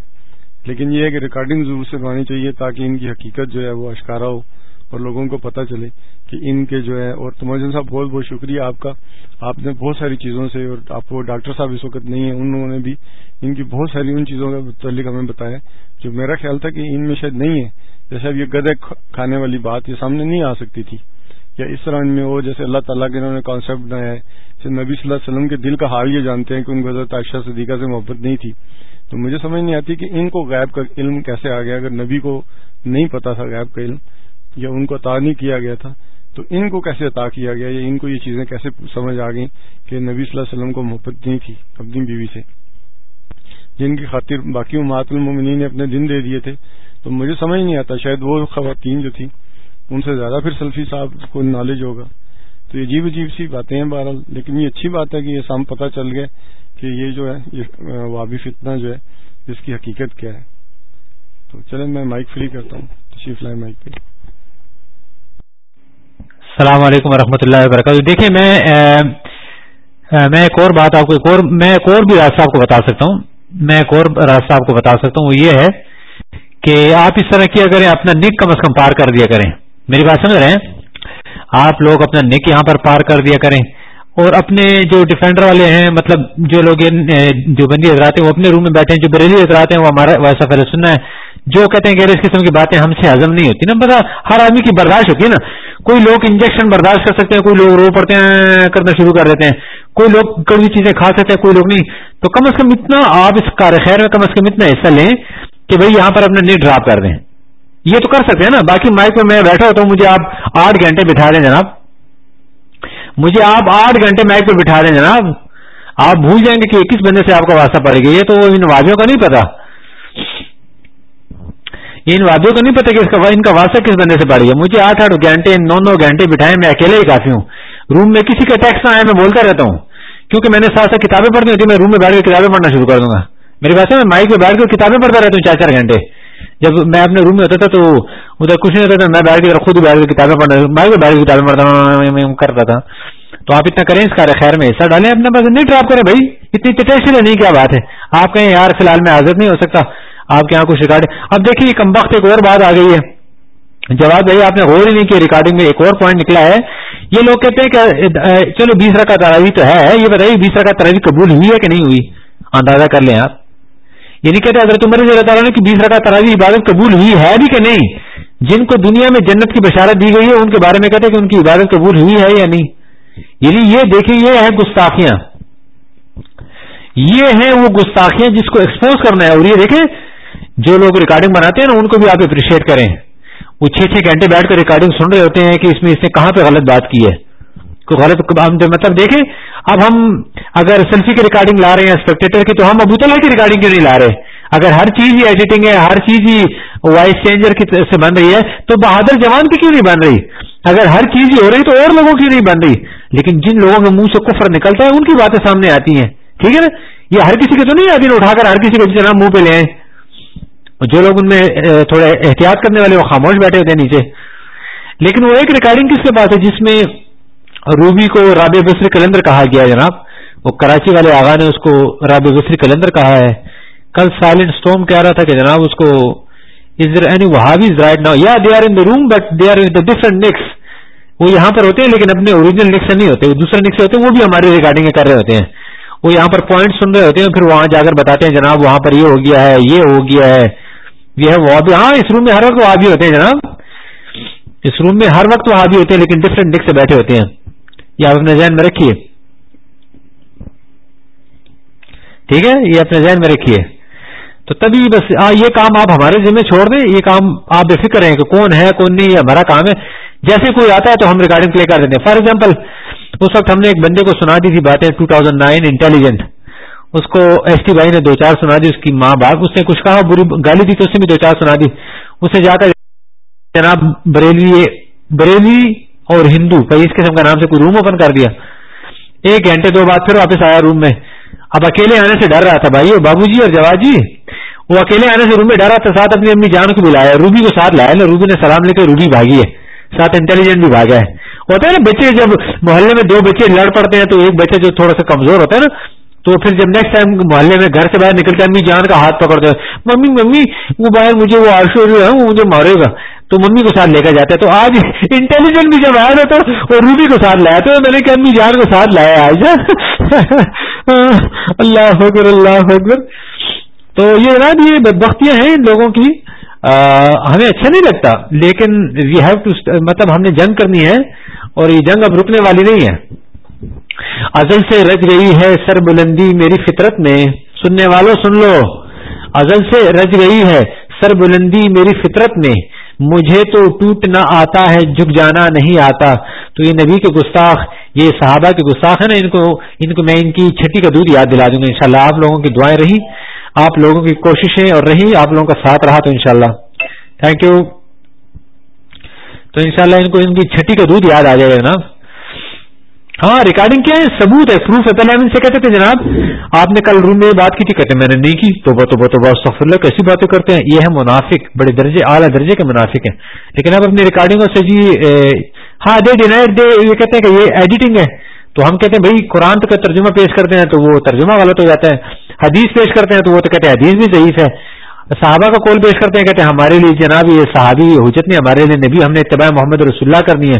[SPEAKER 7] لیکن یہ ہے کہ ریکارڈنگ ضرور سے بنانی چاہیے تاکہ ان کی حقیقت جو ہے وہ اشکارا ہو اور لوگوں کو پتہ چلے کہ ان کے جو ہے اور تمہجن صاحب بہت بہت شکریہ آپ کا آپ نے بہت ساری چیزوں سے اور آپ کو ڈاکٹر صاحب اس وقت نہیں ہے ان لوگوں نے بھی ان کی بہت ساری ان چیزوں کا متعلق ہمیں بتایا جو میرا خیال تھا کہ ان میں شاید نہیں ہے جیسے اب یہ گدے کھانے والی بات یہ سامنے نہیں آ سکتی تھی یا اس طرح ان میں وہ جیسے اللہ تعالیٰ کے انہوں نے کانسیپٹ بنایا ہے جیسے نبی صلی اللہ علیہ وسلم کے دل کا حال یہ جانتے ہیں کہ ان کو حضرت عائشہ صدیقہ سے محبت نہیں تھی تو مجھے سمجھ نہیں آتی کہ ان کو غائب کا علم کیسے آ گیا اگر نبی کو نہیں پتا تھا غائب کا علم یا ان کو عطا نہیں کیا گیا تھا تو ان کو کیسے عطا کیا گیا یا ان کو یہ چیزیں کیسے سمجھ آ گئیں کہ نبی صلی اللہ علیہ وسلم کو محبت نہیں تھی اپنی بیوی سے جن کی خاطر باقی مات المنی نے اپنے دن دے دیے تھے تو مجھے سمجھ نہیں آتا شاید وہ خواتین جو تھیں ان سے زیادہ پھر سلفی صاحب کو نالج ہوگا تو یہ عجیب عجیب سی باتیں ہیں بہرحال لیکن یہ اچھی بات ہے کہ یہ سام پتہ چل گیا کہ یہ جو ہے یہ وابی فتنہ جو ہے اس کی حقیقت کیا ہے تو چلیں میں مائک فری کرتا ہوں تشریف مائک پہ
[SPEAKER 1] السلام علیکم ورحمۃ اللہ وبرکاتہ دیکھیں میں میں ایک اور بات آپ کو ایک اور میں ایک اور بھی راستہ آپ کو بتا سکتا ہوں میں ایک اور راستہ آپ کو بتا سکتا ہوں وہ یہ ہے کہ آپ اس طرح کیا کریں اپنا نک کم از کم پار کر دیا کریں میری بات سمجھ رہے ہیں آپ لوگ اپنا نیک یہاں پر پار کر دیا کریں اور اپنے جو ڈیفینڈر والے ہیں مطلب جو لوگ جو بندی حضرات ہیں وہ اپنے روم میں بیٹھے ہیں جو بریلی حضرات ہیں وہ ہمارا ویسا پہلے سننا ہے جو کہتے ہیں کہ اس قسم کی باتیں ہم سے ہزم نہیں ہوتی نا بتا ہر آدمی کی برداشت ہوتی ہے نا کوئی لوگ انجیکشن برداشت کر سکتے ہیں کوئی لوگ رو پڑتے ہیں کرنا شروع کر دیتے ہیں کوئی لوگ کڑوی چیزیں کھا سکتے ہیں کوئی لوگ نہیں تو کم از کم اتنا آپ اس کار خیر میں کم از کم اتنا حصہ لیں کہ بھائی یہاں پر اپنا نیٹ ڈراپ کر دیں یہ تو کر سکتے ہیں نا باقی مائک پہ میں بیٹھا ہوتا ہوں مجھے آپ آٹھ گھنٹے بٹھا دیں جناب مجھے آپ آٹھ گھنٹے مائک پہ بٹھا دیں جناب آپ بھول جائیں گے کہ اکیس بندے سے آپ کا واسطہ پڑے گا یہ تو ان وادیوں کا نہیں پتا یہ ان وادیوں کو نہیں پتا کہ اس کا ان کا واسطہ کس بندے سے پڑے گا مجھے آٹھ آٹھ گھنٹے نو نو گھنٹے بٹھائے میں اکیلے ہی کافی ہوں روم میں کسی کا ٹیکس نہ آئے میں بولتا رہتا ہوں کیونکہ میں نے ساتھ ساتھ کتابیں پڑھنی ہوتی میں روم میں بیٹھ کے کتابیں پڑھنا شروع کر دوں گا میرے پاس میں مائک پہ بیٹھ کر کتابیں پڑھتا رہتا ہوں چار چار گھنٹے جب میں اپنے روم میں ہوتا تھا تو ادھر کچھ نہیں ہوتا تھا میں بیٹھ کے خود بیٹھ کے کتابیں پڑھنا میں بھی بیٹھ کے کتابیں پڑھتا ہوں کرتا تھا تو آپ اتنا کریں اس کار خیر میں حصہ ڈالیں اپنے پاس نہیں ڈراپ کریں بھائی اتنی سر نہیں کیا بات ہے آپ کہیں یار فی الحال میں حاضر نہیں ہو سکتا آپ کے یہاں کچھ ریکارڈ اب دیکھیے کم وقت ایک اور بات آ گئی ہے جواب بھائی آپ نے غور ہی نہیں کیا ریکارڈنگ میں ایک اور پوائنٹ نکلا ہے یہ لوگ کہتے ہیں کہ چلو بیس بیسرا تراوی تو ہے یہ بتائیے بیس کا تراوی قبول ہوئی ہے کہ نہیں ہوئی اندازہ کر لیں آپ یعنی کہتے حضرت عمر رضی اللہ تعالیٰ نے کہ بیس رکعت تراوی عبادت قبول ہوئی ہے بھی کہ نہیں جن کو دنیا میں جنت کی بشارت دی گئی ہے ان کے بارے میں کہتے ہیں کہ ان کی عبادت قبول ہوئی ہے یا نہیں یعنی یہ دیکھیں یہ ہے گستاخیاں یہ ہیں وہ گستاخیاں جس کو ایکسپوز کرنا ہے اور یہ دیکھیں جو لوگ ریکارڈنگ بناتے ہیں نا ان کو بھی آپ اپریشیٹ کریں وہ چھ چھ گھنٹے بیٹھ کر ریکارڈنگ سن رہے ہوتے ہیں کہ اس میں اس نے کہاں پہ غلط بات کی ہے غلط ہم جو مطلب دیکھیں اب ہم اگر سیلفی کی ریکارڈنگ لا رہے ہیں اسپیکٹیٹر کی تو ہم ابو ابوتلا کی ریکارڈنگ کیوں نہیں لا رہے اگر ہر چیز ہی ایڈیٹنگ ہے ہر چیز ہی وائس چینجر کی طرف سے بن رہی ہے تو بہادر جوان کی کیوں نہیں بن رہی اگر ہر چیز ہی ہو رہی تو اور لوگوں کی نہیں بن رہی لیکن جن لوگوں کے منہ سے کفر نکلتا ہے ان کی باتیں سامنے آتی ہیں ٹھیک ہے نا یہ ہر کسی کے تو نہیں عبد اٹھا کر ہر کسی کو جناب منہ پہ لے جو لوگ ان میں تھوڑے احتیاط کرنے والے وہ خاموش بیٹھے ہوتے ہیں نیچے لیکن وہ ایک ریکارڈنگ کس کے پاس ہے جس میں روبی کو بصری کلندر کہا گیا جناب وہ کراچی والے آغا نے اس کو بصری کلندر کہا ہے کل سائلنٹ کہہ رہا تھا کہ جناب اس کو is there any right now یا they they are are in the the room but different نکس وہ یہاں پر ہوتے ہیں لیکن اپنے اوریجنل نہیں ہوتے دوسرے نکس ہوتے ہیں وہ بھی ہماری ریکارڈنگ کر رہے ہوتے ہیں وہ یہاں پر پوائنٹ سن رہے ہوتے ہیں پھر وہاں جا کر بتاتے ہیں جناب وہاں پر یہ ہو گیا ہے یہ ہو گیا ہے یہ ہے ہاں اس روم میں ہر وقت وہ بھی ہوتے ہیں جناب اس روم میں ہر وقت وہ بھی ہوتے ہیں لیکن ڈفرنٹ نک سے بیٹھے ہوتے ہیں یہ آپ اپنے ذہن میں رکھیے ٹھیک ہے یہ اپنے ذہن میں رکھیے تو تبھی بس یہ کام آپ ہمارے ذمہ چھوڑ دیں یہ کام آپ بے فکر رہیں کہ کون ہے کون نہیں یہ ہمارا کام ہے جیسے کوئی آتا ہے تو ہم ریکارڈنگ پلے کر دیتے ہیں فار ایگزامپل اس وقت ہم نے ایک بندے کو سنا دی تھی باتیں ٹو نائن انٹیلیجنٹ اس کو ایس ٹی بھائی نے دو چار سنا دی اس کی ماں باپ اس نے کچھ کہا بری گالی دی تو اس نے بھی دو چار سنا دی اسے جا کر جناب بریلی بریلی اور ہندو اس قسم کا نام سے کوئی روم اوپن کر دیا ایک گھنٹے دو بعد پھر واپس آیا روم میں اب اکیلے آنے سے ڈر رہا تھا بھائی بابو جی اور جواب جی وہ اکیلے آنے سے روم میں ڈر رہا تھا ساتھ اپنی امی جان کو بلایا روبی کو ساتھ لایا نا روبی نے سلام لے کے روبی بھاگی ہے ساتھ انٹیلیجنٹ بھی بھاگا ہے ہوتا ہے نا بچے جب محلے میں دو بچے لڑ پڑتے ہیں تو ایک بچہ جو تھوڑا سا کمزور ہوتا ہے نا تو پھر جب نیکسٹ ٹائم محلے میں گھر سے باہر نکلتے ہے امی جان کا ہاتھ پکڑتے ممی ممی وہ وہ وہ باہر مجھے جو ہے مجھے مارے گا تو ممی کو ساتھ لے کر جاتا ہے تو آج انٹیلیجنٹ بھی جب آیا تھا وہ روبی کو ساتھ لایا تو میں نے کہا امی جان کو ساتھ لایا آج اللہ حکر اللہ حکر تو یہ یہ بختیاں ہیں ان لوگوں کی ہمیں اچھا نہیں لگتا لیکن وی ہیو ٹو مطلب ہم نے جنگ کرنی ہے اور یہ جنگ اب رکنے والی نہیں ہے ازل سے رج رہی ہے سر بلندی میری فطرت میں سننے والوں سن لو ازل سے رج رہی ہے سر بلندی میری فطرت میں مجھے تو ٹوٹنا آتا ہے جھک جانا نہیں آتا تو یہ نبی کے گستاخ یہ صحابہ کے گستاخ ہے نا ان کو ان کو میں ان کی چھٹی کا دودھ یاد دلا دوں گا ان آپ لوگوں کی دعائیں رہی آپ لوگوں کی کوششیں اور رہی آپ لوگوں کا ساتھ رہا تو انشاءاللہ تھینک یو تو انشاءاللہ ان کو ان کی چھٹی کا دودھ یاد آ جائے گا نا ہاں ریکارڈنگ کیا ہے ثبوت ہے پروف ہے پہلے ہم ان سے کہتے تھے جناب آپ نے کل روم میں بات کی تھی کہتے میں نے نہیں کی تو بہت بہت استغفر اللہ کیسی باتیں کرتے ہیں یہ ہے منافق بڑے درجے اعلیٰ درجے کے منافق ہیں لیکن اب اپنی ریکارڈنگوں سے جی ہاں دے دے یہ کہتے ہیں کہ یہ ایڈیٹنگ ہے تو ہم کہتے ہیں بھائی قرآن کا ترجمہ پیش کرتے ہیں تو وہ ترجمہ غلط ہو جاتا ہے حدیث پیش کرتے ہیں تو وہ تو کہتے ہیں حدیث بھی ضعیف ہے صحابہ کا پیش کرتے ہیں کہتے ہیں ہمارے لیے جناب یہ صحابی یہ حجت نہیں ہمارے لیے نبی ہم نے اتباع محمد رسول اللہ کرنی ہے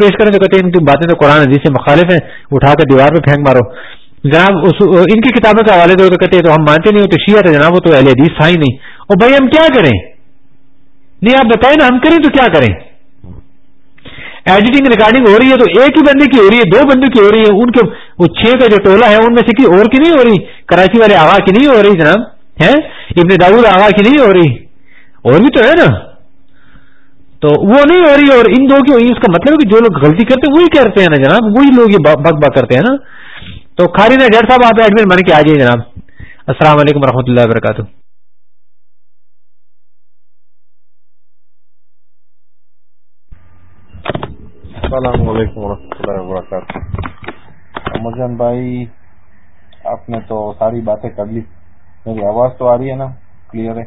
[SPEAKER 1] پیش کریں تو کہتے ہیں ان کی باتیں تو قرآن سے مخالف ہیں اٹھا کر دیوار پہ پھینک مارو جناب اس ان کی کتابوں کا حوالے دو تو کہتے ہیں تو ہم مانتے نہیں ہو تو شیعہ جناب وہ تو اہل حدیث تھا ہی نہیں اور بھائی ہم کیا کریں نہیں آپ بتائیں نا ہم کریں تو کیا کریں ایڈیٹنگ ریکارڈنگ ہو رہی ہے تو ایک ہی بندے کی ہو رہی ہے دو بندے کی ہو رہی ہے ان کے وہ چھ کا جو ٹولہ ہے ان میں سے کی اور کی نہیں ہو رہی کراچی والے آواز کی نہیں ہو رہی جناب ہیں بھی تو ہے نا تو وہ نہیں ہو رہی اور ان دو کی ہوئی اس کا مطلب کہ جو لوگ غلطی کرتے ہیں وہی کہتے ہیں نا جناب وہی لوگ یہ بک بک کرتے ہیں نا تو خالی نہ ڈیڑھ صاحب آپ ایڈمٹ بن کے آ جائیے جناب السلام علیکم ورحمۃ اللہ وبرکاتہ
[SPEAKER 2] السلام علیکم ورحمۃ اللہ وبرکاتہ
[SPEAKER 8] مجن بھائی آپ نے تو ساری باتیں کر لی میری آواز تو آ رہی ہے نا کلیئر ہے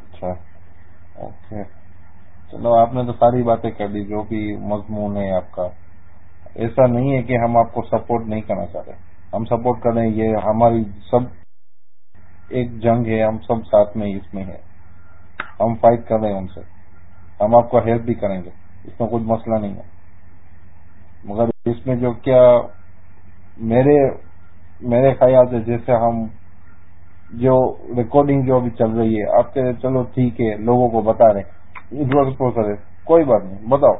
[SPEAKER 8] اچھا اوکے چلو آپ نے تو ساری باتیں کر دی جو بھی مضمون ہے آپ کا ایسا نہیں ہے کہ ہم آپ کو سپورٹ نہیں کرنا چاہ رہے ہم سپورٹ کر رہے ہیں یہ ہماری سب ایک جنگ ہے ہم سب ساتھ میں اس میں ہے ہم فائٹ کر رہے ہیں ان سے ہم آپ کو ہیلپ بھی کریں گے اس میں کچھ مسئلہ نہیں ہے مگر اس میں جو کیا میرے میرے خیال سے جیسے ہم جو ریکارڈنگ جو ابھی چل رہی ہے آپ کے چلو ٹھیک ہے لوگوں کو بتا رہے پروسر ہے کوئی بات نہیں بتاؤ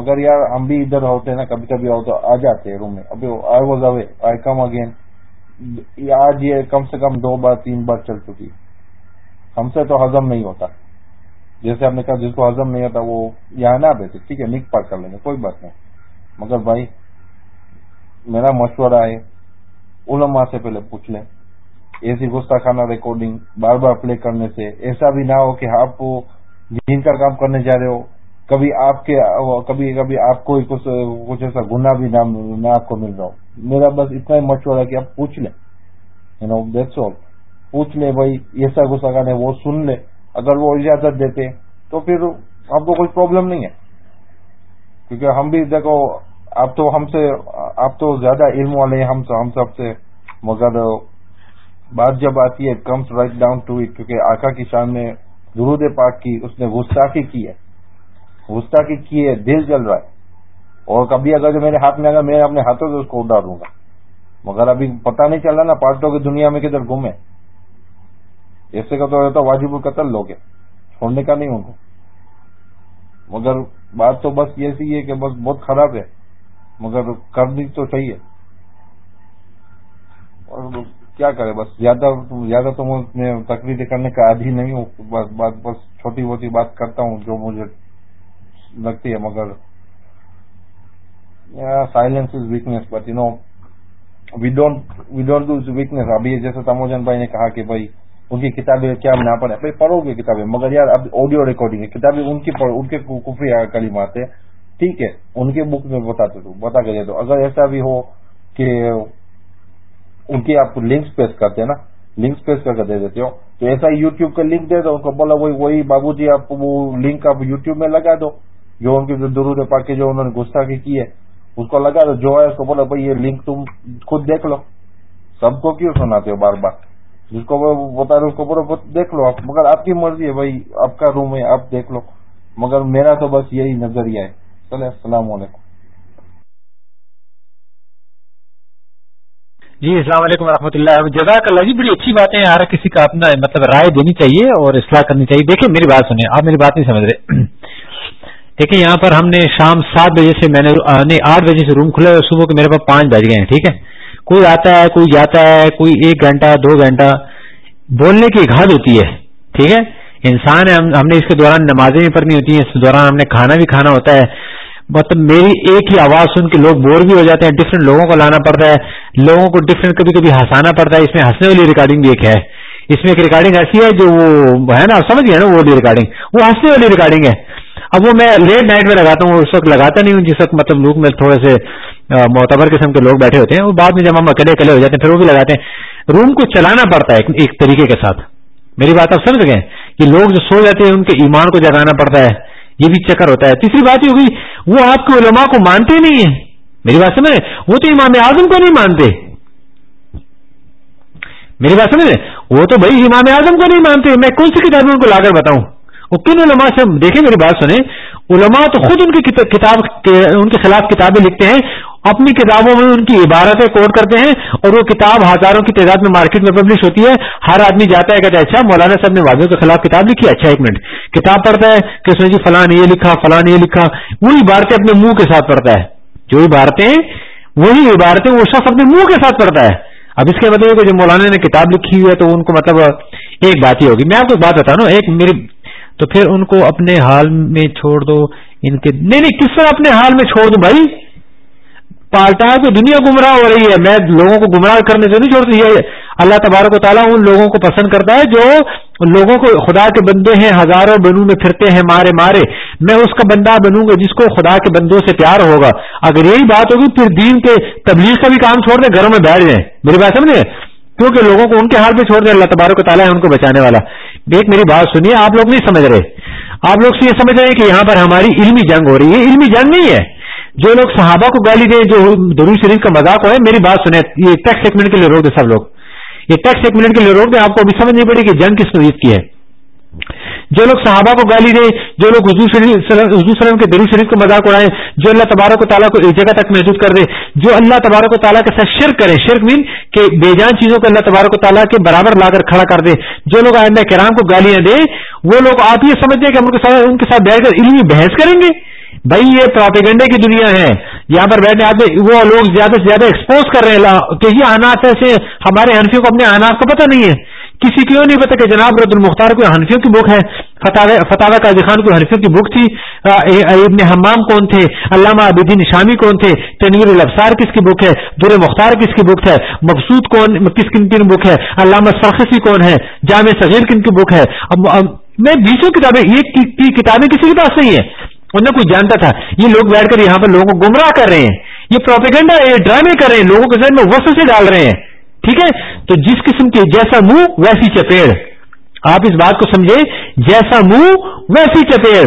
[SPEAKER 8] مگر یار ہم بھی ادھر ہوتے ہیں نا کبھی کبھی آؤ تو آ جاتے روم میں ابھی I was away I come again آج یہ کم سے کم دو بار تین بار چل چکی ہم سے تو ہزم نہیں ہوتا جیسے ہم نے کہا جس کو ہزم نہیں ہوتا وہ یہاں نہ بیٹھے ٹھیک ہے نک پار کر لیں گے کوئی بات نہیں مگر بھائی میرا مشورہ ہے علماء سے پہلے پوچھ لیں ایسی گستاخانہ ریکارڈنگ بار بار پلے کرنے سے ایسا بھی نہ ہو کہ آپ کو جن کر کام کرنے جا رہے ہو کبھی آپ کے کبھی کبھی آپ کو کچھ ایسا گناہ بھی نہ آپ کو مل رہا ہو میرا بس اتنا ہی مشورہ ہے کہ آپ پوچھ لیں یو نو سو پوچھ لیں بھائی ایسا گستاخانہ ہے وہ سن لیں اگر وہ اجازت دیتے تو پھر آپ کو کوئی پرابلم نہیں ہے کیونکہ ہم بھی دیکھو آپ تو ہم سے آپ تو زیادہ علم والے ہم ہم سب سے مگر بات جب آتی ہے comes right down to it کیونکہ آقا کی شان میں درود پاک کی اس نے گستاخی کی ہے گستاخی کی ہے دل جل رہا ہے اور کبھی اگر جو میرے ہاتھ میں آگا میں اپنے ہاتھوں سے اس کو اڑا دوں گا مگر ابھی پتہ نہیں چل رہا نا پارٹوں کی دنیا میں کدھر ایسے کا تو رہتا واجب القتل لوگ چھوڑنے کا نہیں ان کو مگر بات تو بس یہ سی ہے کہ بس بہت خراب ہے مگر کرنی تو چاہیے اور کیا کرے بس زیادہ زیادہ تو تقریر کرنے کا عادی نہیں ہوں بس بس چھوٹی موٹی بات کرتا ہوں جو مجھے لگتی ہے مگر silence is weakness but you know we don't we don't do weakness ابھی جیسے تموجن بھائی نے کہا کہ بھائی ان کی کتابیں کیا نہ پڑھے پڑھو گے کتابیں مگر یار اب آڈیو ریکارڈنگ ہے کتابیں ان کی ان کے کفری کلیمات ہیں ٹھیک ہے ان کے بک میں بتا تو بتا کے دے دو اگر ایسا بھی ہو کہ ان کی آپ لنکس پیس کرتے ہیں نا لنکس پیس کر کے دے دیتے ہو تو ایسا یو ٹیوب کا لنک دے دو ان کو بولا وہی وہی بابو جی آپ وہ لنک آپ یو ٹیوب میں لگا دو جو ان کی جو پاک کے جو انہوں نے گسا کے کی ہے اس کو لگا دو جو ہے اس کو بولا بھائی یہ لنک تم خود دیکھ لو سب کو کیوں سناتے ہو بار بار جس کو بتا رہے اس کو بولو دیکھ لو آپ مگر آپ کی مرضی ہے بھائی آپ کا روم ہے آپ دیکھ لو مگر میرا تو بس یہی نظریہ ہے چلے السلام علیکم
[SPEAKER 1] جی السلام علیکم ورحمۃ اللہ جزاک اللہ جی بڑی اچھی بات ہے کسی کا اپنا مطلب رائے دینی چاہیے اور اصلاح کرنی چاہیے دیکھیں میری بات سنیں آپ میری بات نہیں سمجھ رہے دیکھیں یہاں پر ہم نے شام سات بجے سے میں نے آٹھ بجے سے روم کھلا ہے صبح کے میرے پاس پانچ بج گئے ہیں ٹھیک ہے کوئی آتا ہے کوئی جاتا ہے کوئی ایک گھنٹہ دو گھنٹہ بولنے کی گھاٹ ہوتی ہے ٹھیک ہے انسان ہے ہم نے اس کے دوران نمازیں بھی پڑھنی ہوتی ہیں اس دوران ہم نے کھانا بھی کھانا ہوتا ہے مطلب میری ایک ہی آواز سن کے لوگ بور بھی ہو جاتے ہیں ڈفرینٹ لوگوں کو لانا پڑتا ہے لوگوں کو ڈفرینٹ کبھی کبھی ہنسانا پڑتا ہے اس میں ہنسنے والی ریکارڈنگ بھی ایک ہے اس میں ایک ریکارڈنگ ایسی ہے جو وہ ہے نا سمجھ گئے نا وہ ریکارڈنگ وہ ہنسنے والی ریکارڈنگ ہے اب وہ میں لیٹ نائٹ میں لگاتا ہوں اس وقت لگاتا نہیں ہوں جس وقت مطلب لوگ میں تھوڑے سے معتبر قسم کے لوگ بیٹھے ہوتے ہیں وہ بعد میں جب ہم اکیلے اکیلے ہو جاتے ہیں پھر وہ بھی لگاتے ہیں روم کو چلانا پڑتا ہے ایک طریقے کے ساتھ میری بات آپ سمجھ گئے کہ لوگ جو سو جاتے ہیں ان کے ایمان کو جگانا پڑتا ہے یہ بھی چکر ہوتا ہے تیسری بات یہ ہوگی وہ آپ کے علماء کو مانتے نہیں ہیں میری بات سمجھ وہ تو امام اعظم کو نہیں مانتے میری بات سمجھ رہے وہ تو بھائی امام اعظم کو نہیں مانتے میں کون سی کتاب میں ان کو لا کر بتاؤں وہ کن علما سے دیکھیں میری بات سنیں علماء تو خود ان کی کتاب ان کے خلاف کتابیں لکھتے ہیں اپنی کتابوں میں ان کی عبارتیں کوٹ کرتے ہیں اور وہ کتاب ہزاروں کی تعداد میں مارکیٹ میں پبلش ہوتی ہے ہر آدمی جاتا ہے کہتے اچھا مولانا صاحب نے واضح کے خلاف کتاب لکھی اچھا ایک منٹ کتاب پڑھتا ہے کہ جی فلاں یہ لکھا فلاں یہ لکھا وہی عبارتیں اپنے منہ کے ساتھ پڑھتا ہے جو عبارتیں وہی عبارتیں وہ شخص اپنے منہ کے ساتھ پڑھتا ہے اب اس کے مطلب کہ جو مولانا نے کتاب لکھی ہوئی ہے تو ان کو مطلب ایک بات ہی ہوگی میں آپ کو بات بتا نا ایک میری تو پھر ان کو اپنے حال میں چھوڑ دو ان کے نہیں نہیں کس طرح اپنے حال میں چھوڑ دوں بھائی پالتا ہے تو دنیا گمراہ ہو رہی ہے میں لوگوں کو گمراہ کرنے سے نہیں چھوڑتی اللہ تبارک و تعالیٰ ان لوگوں کو پسند کرتا ہے جو لوگوں کو خدا کے بندے ہیں ہزاروں بنوں میں پھرتے ہیں مارے مارے میں اس کا بندہ بنوں گا جس کو خدا کے بندوں سے پیار ہوگا اگر یہی بات ہوگی پھر دین کے تبلیغ کا بھی کام چھوڑ دیں گھروں میں بیٹھ جائیں میری بات سمجھے کیونکہ لوگوں کو ان کے ہاتھ میں چھوڑ دیں اللہ تبارک و تعالیٰ ہے ان کو بچانے والا ایک میری بات سنیے آپ لوگ نہیں سمجھ رہے آپ لوگ سے یہ سمجھ رہے ہیں کہ یہاں پر ہماری علمی جنگ ہو رہی ہے علمی جنگ نہیں ہے جو لوگ صحابہ کو گالی دیں جو شریف کا مذاق ہے میری بات سنیں یہ ٹیکس ایک منٹ کے لیے روک دیں سب لوگ یہ ٹیکس ایک منٹ کے لیے روک دیں آپ کو ابھی سمجھ نہیں پڑی کہ جنگ کس نوعیت کی ہے جو لوگ صحابہ کو گالی دے جو لوگ حضد حضو سلم کے درول شریف کو مذاق اڑائیں جو اللہ تبارک و تعالیٰ کو ایک جگہ تک محدود کر دے جو اللہ تبارک و تعالیٰ کے ساتھ شرک کرے شرک مین کہ بے جان چیزوں کو اللہ تبارک و تعالیٰ کے برابر لا کر کھڑا کر دے جو لوگ آئندہ کرام کو گالیاں دیں وہ لوگ آپ یہ سمجھ دیں کہ ہم ان کے ساتھ بیٹھ کر علمی بحث کریں گے بھائی یہ پراپیگنڈے کی دنیا ہے یہاں پر آتے وہ لوگ زیادہ سے زیادہ ایکسپوز کر رہے ہیں کہ یہ آناط ایسے ہمارے حنفیوں کو اپنے اناات کو پتہ نہیں ہے کسی کیوں نہیں پتا کہ جناب رد المختار حنفیوں کی بک ہے فتح قاضی خان کو حنفیوں کی بک تھی ابن حمام کون تھے علامہ عبدین شامی کون تھے تنویر الفسار کس کی بک ہے دور مختار کس کی بک ہے مقصود کون کس کن کی بک ہے علامہ سرخصی کون ہے جامع صغیر کن کی بک ہے میں بیسوں کتابیں یہ کتابیں کسی کے پاس نہیں ہے کوئی جانتا تھا یہ لوگ بیٹھ کر یہاں پر لوگوں کو گمراہ کر رہے ہیں یہ پروپیگنڈا یہ ڈرامے کر رہے ہیں لوگوں کے ذہن میں وسو سے ڈال رہے ہیں ٹھیک ہے تو جس قسم کے جیسا منہ ویسی چپیڑ آپ اس بات کو سمجھے جیسا منہ ویسی چپیڑ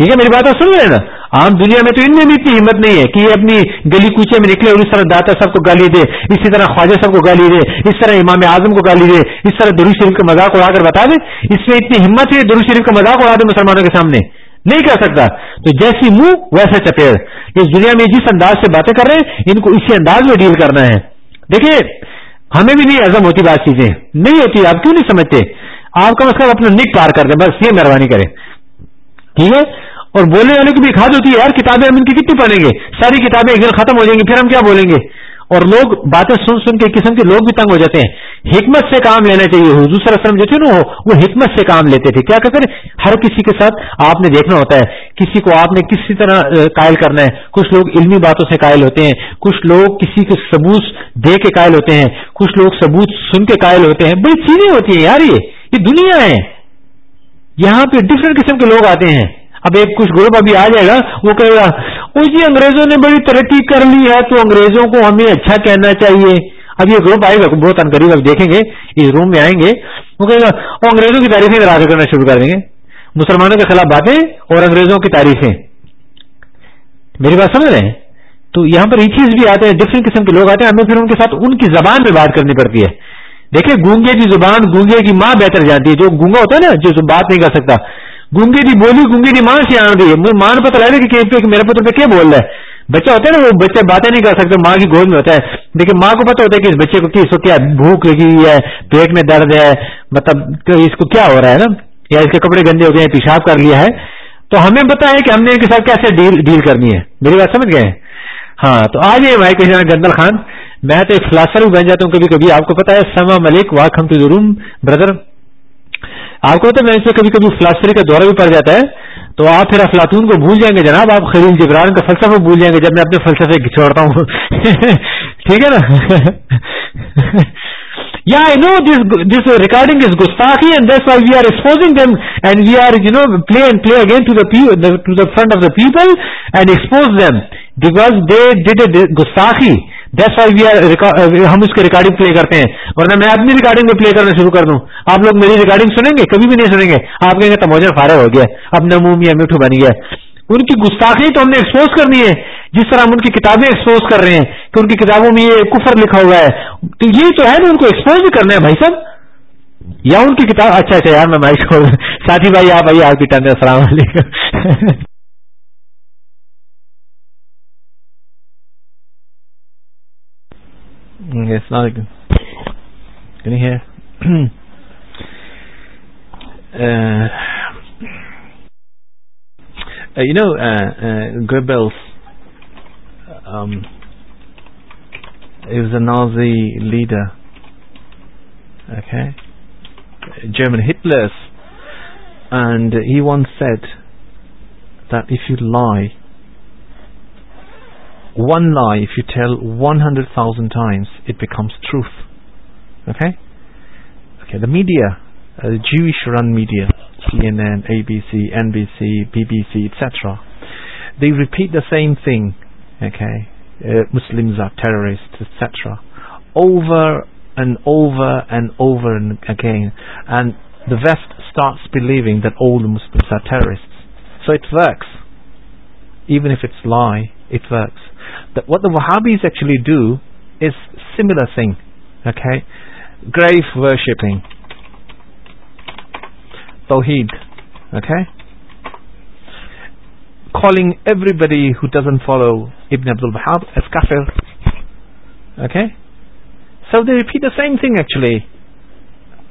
[SPEAKER 1] ٹھیک ہے میری بات آپ سن رہے ہیں نا عام دنیا میں تو ان میں بھی اتنی ہمت نہیں ہے کہ یہ اپنی گلی کوچے میں نکلے اور اس طرح داتا صاحب کو گالی دے اسی طرح خواجہ صاحب کو گالی دے اس طرح امام اعظم کو گالی دے اس طرح دروش شریف کا مذاق اڑا کر بتا دے اس میں اتنی ہمت ہے دروش شریف کا مذاق اڑا دے مسلمانوں کے سامنے نہیں کر سکتا تو جیسی منہ ویسا چپیڑ اس دنیا میں جس انداز سے باتیں کر رہے ہیں ان کو اسی انداز میں ڈیل کرنا ہے دیکھیے ہمیں بھی نہیں عزم ہوتی بات چیزیں نہیں ہوتی آپ کیوں نہیں سمجھتے آپ کم از کم اپنا نک پار کر دیں بس یہ مہربانی کریں ٹھیک ہے اور بولنے والے کی بھی کھاد ہوتی ہے یار کتابیں ہم ان کی کتنی پڑھیں گے ساری کتابیں ایک دن ختم ہو جائیں گی پھر ہم کیا بولیں گے اور لوگ باتیں سن سن کے قسم کے لوگ بھی تنگ ہو جاتے ہیں حکمت سے کام لینا چاہیے حضور صلی اللہ علیہ وسلم جو تھے نا وہ حکمت سے کام لیتے تھے کیا کہتے ہیں ہر کسی کے ساتھ آپ نے دیکھنا ہوتا ہے کسی کو آپ نے کسی طرح قائل کرنا ہے کچھ لوگ علمی باتوں سے قائل ہوتے ہیں کچھ لوگ کسی کے ثبوت دے کے قائل ہوتے ہیں کچھ لوگ ثبوت سن کے قائل ہوتے ہیں بڑی چیزیں ہوتی ہیں یار یہ دنیا ہے یہاں پہ ڈفرنٹ قسم کے لوگ آتے ہیں اب ایک کچھ گروپ ابھی آ جائے گا وہ کہے گا وہ جی انگریزوں نے بڑی ترقی کر لی ہے تو انگریزوں کو ہمیں اچھا کہنا چاہیے اب یہ گروپ آئے گا بہت تنقریب اب دیکھیں گے اس روم میں آئیں گے وہ کہے گا وہ انگریزوں کی تعریفیں راضی کرنا شروع کر دیں گے مسلمانوں کے خلاف باتیں اور انگریزوں کی تعریفیں میری بات سمجھ رہے ہیں تو یہاں پر چیز بھی آتے ہیں ڈفرینٹ قسم کے لوگ آتے ہیں ہمیں پھر ان کے ساتھ ان کی زبان پہ بات کرنی پڑتی ہے دیکھیں گونگے کی زبان گونگے کی ماں بہتر جانتی ہے جو گونگا ہوتا ہے نا جو بات نہیں کر سکتا گونگے بولی گونگی دی ماں سے آن دی ماں نے پتا لگا کہ میرا پہ کیا بول رہا ہے بچہ ہوتا ہے نا وہ بچے باتیں نہیں کر سکتے ماں کی گود میں ہوتا ہے لیکن ماں کو پتا ہوتا ہے کہ اس بچے کو کو کس کیا بھوک لگی ہے پیٹ میں درد ہے مطلب اس کو کیا ہو رہا ہے نا یا اس کے کپڑے گندے ہو گئے ہیں پیشاب کر لیا ہے تو ہمیں پتا ہے کہ ہم نے ان کے ساتھ کیسے ڈیل ڈیل کرنی ہے میری بات سمجھ گئے ہاں تو آ جائیے گندل خان میں تو ایک فلاسر بن جاتا ہوں کبھی کبھی آپ کو پتا ہے سما ملک روم بردر آپ کو تو میں اس میں کبھی کبھی فلاسفی کا دورہ بھی پڑ جاتا ہے تو آپ پھر افلاطون کو بھول جائیں گے جناب آپ خلیل جبران کا فلسفہ بھول جائیں گے جب میں اپنے فلسفے چھوڑتا ہوں ٹھیک ہے نا yeah I know this this recording is گستاخی and why we are exposing them and we are you know play and play again to the front of the people and expose them they did a گستاخی ہم اس کے ریکارڈنگ پلے کرتے ہیں ورنہ میں اپنی ریکارڈنگ میں پلے کرنا شروع کر دوں آپ لوگ میری ریکارڈنگ سنیں گے کبھی بھی نہیں سنیں گے آپ کہیں گے تموجن فارغ ہو گیا اب منہ میاں میٹھو بن گیا ان کی گستاخی تو ہم نے ایکسپوز کرنی ہے جس طرح ہم ان کی کتابیں ایکسپوز کر رہے ہیں کہ ان کی کتابوں میں یہ کفر لکھا ہوا ہے تو یہ تو ہے نا ان کو ایکسپوز بھی کرنا ہے بھائی صاحب یا ان کی کتاب اچھا اچھا یار میں ساتھی بھائی آپ آپ کی ٹائم السلام علیکم
[SPEAKER 5] السلام علیکم you know Goebbels is a Nazi leader Germany Hitler's and he want said if you lie one life you tell one hundred thousand times it be comes truth okay media Jewish run media C M E B C M B C B B C ایٹرا they repeat the same thing مسلمسٹ ایٹرا the West stars P living دل Muslim so it's even if it's lie it was what Wahhab is ایچ ڈس سیملر تھنگ گرو ور کالگ ایوری بدی ہزن follow Ibn Abdul Wahhab as کافر سب د رپیٹ دا سیم تھنگلی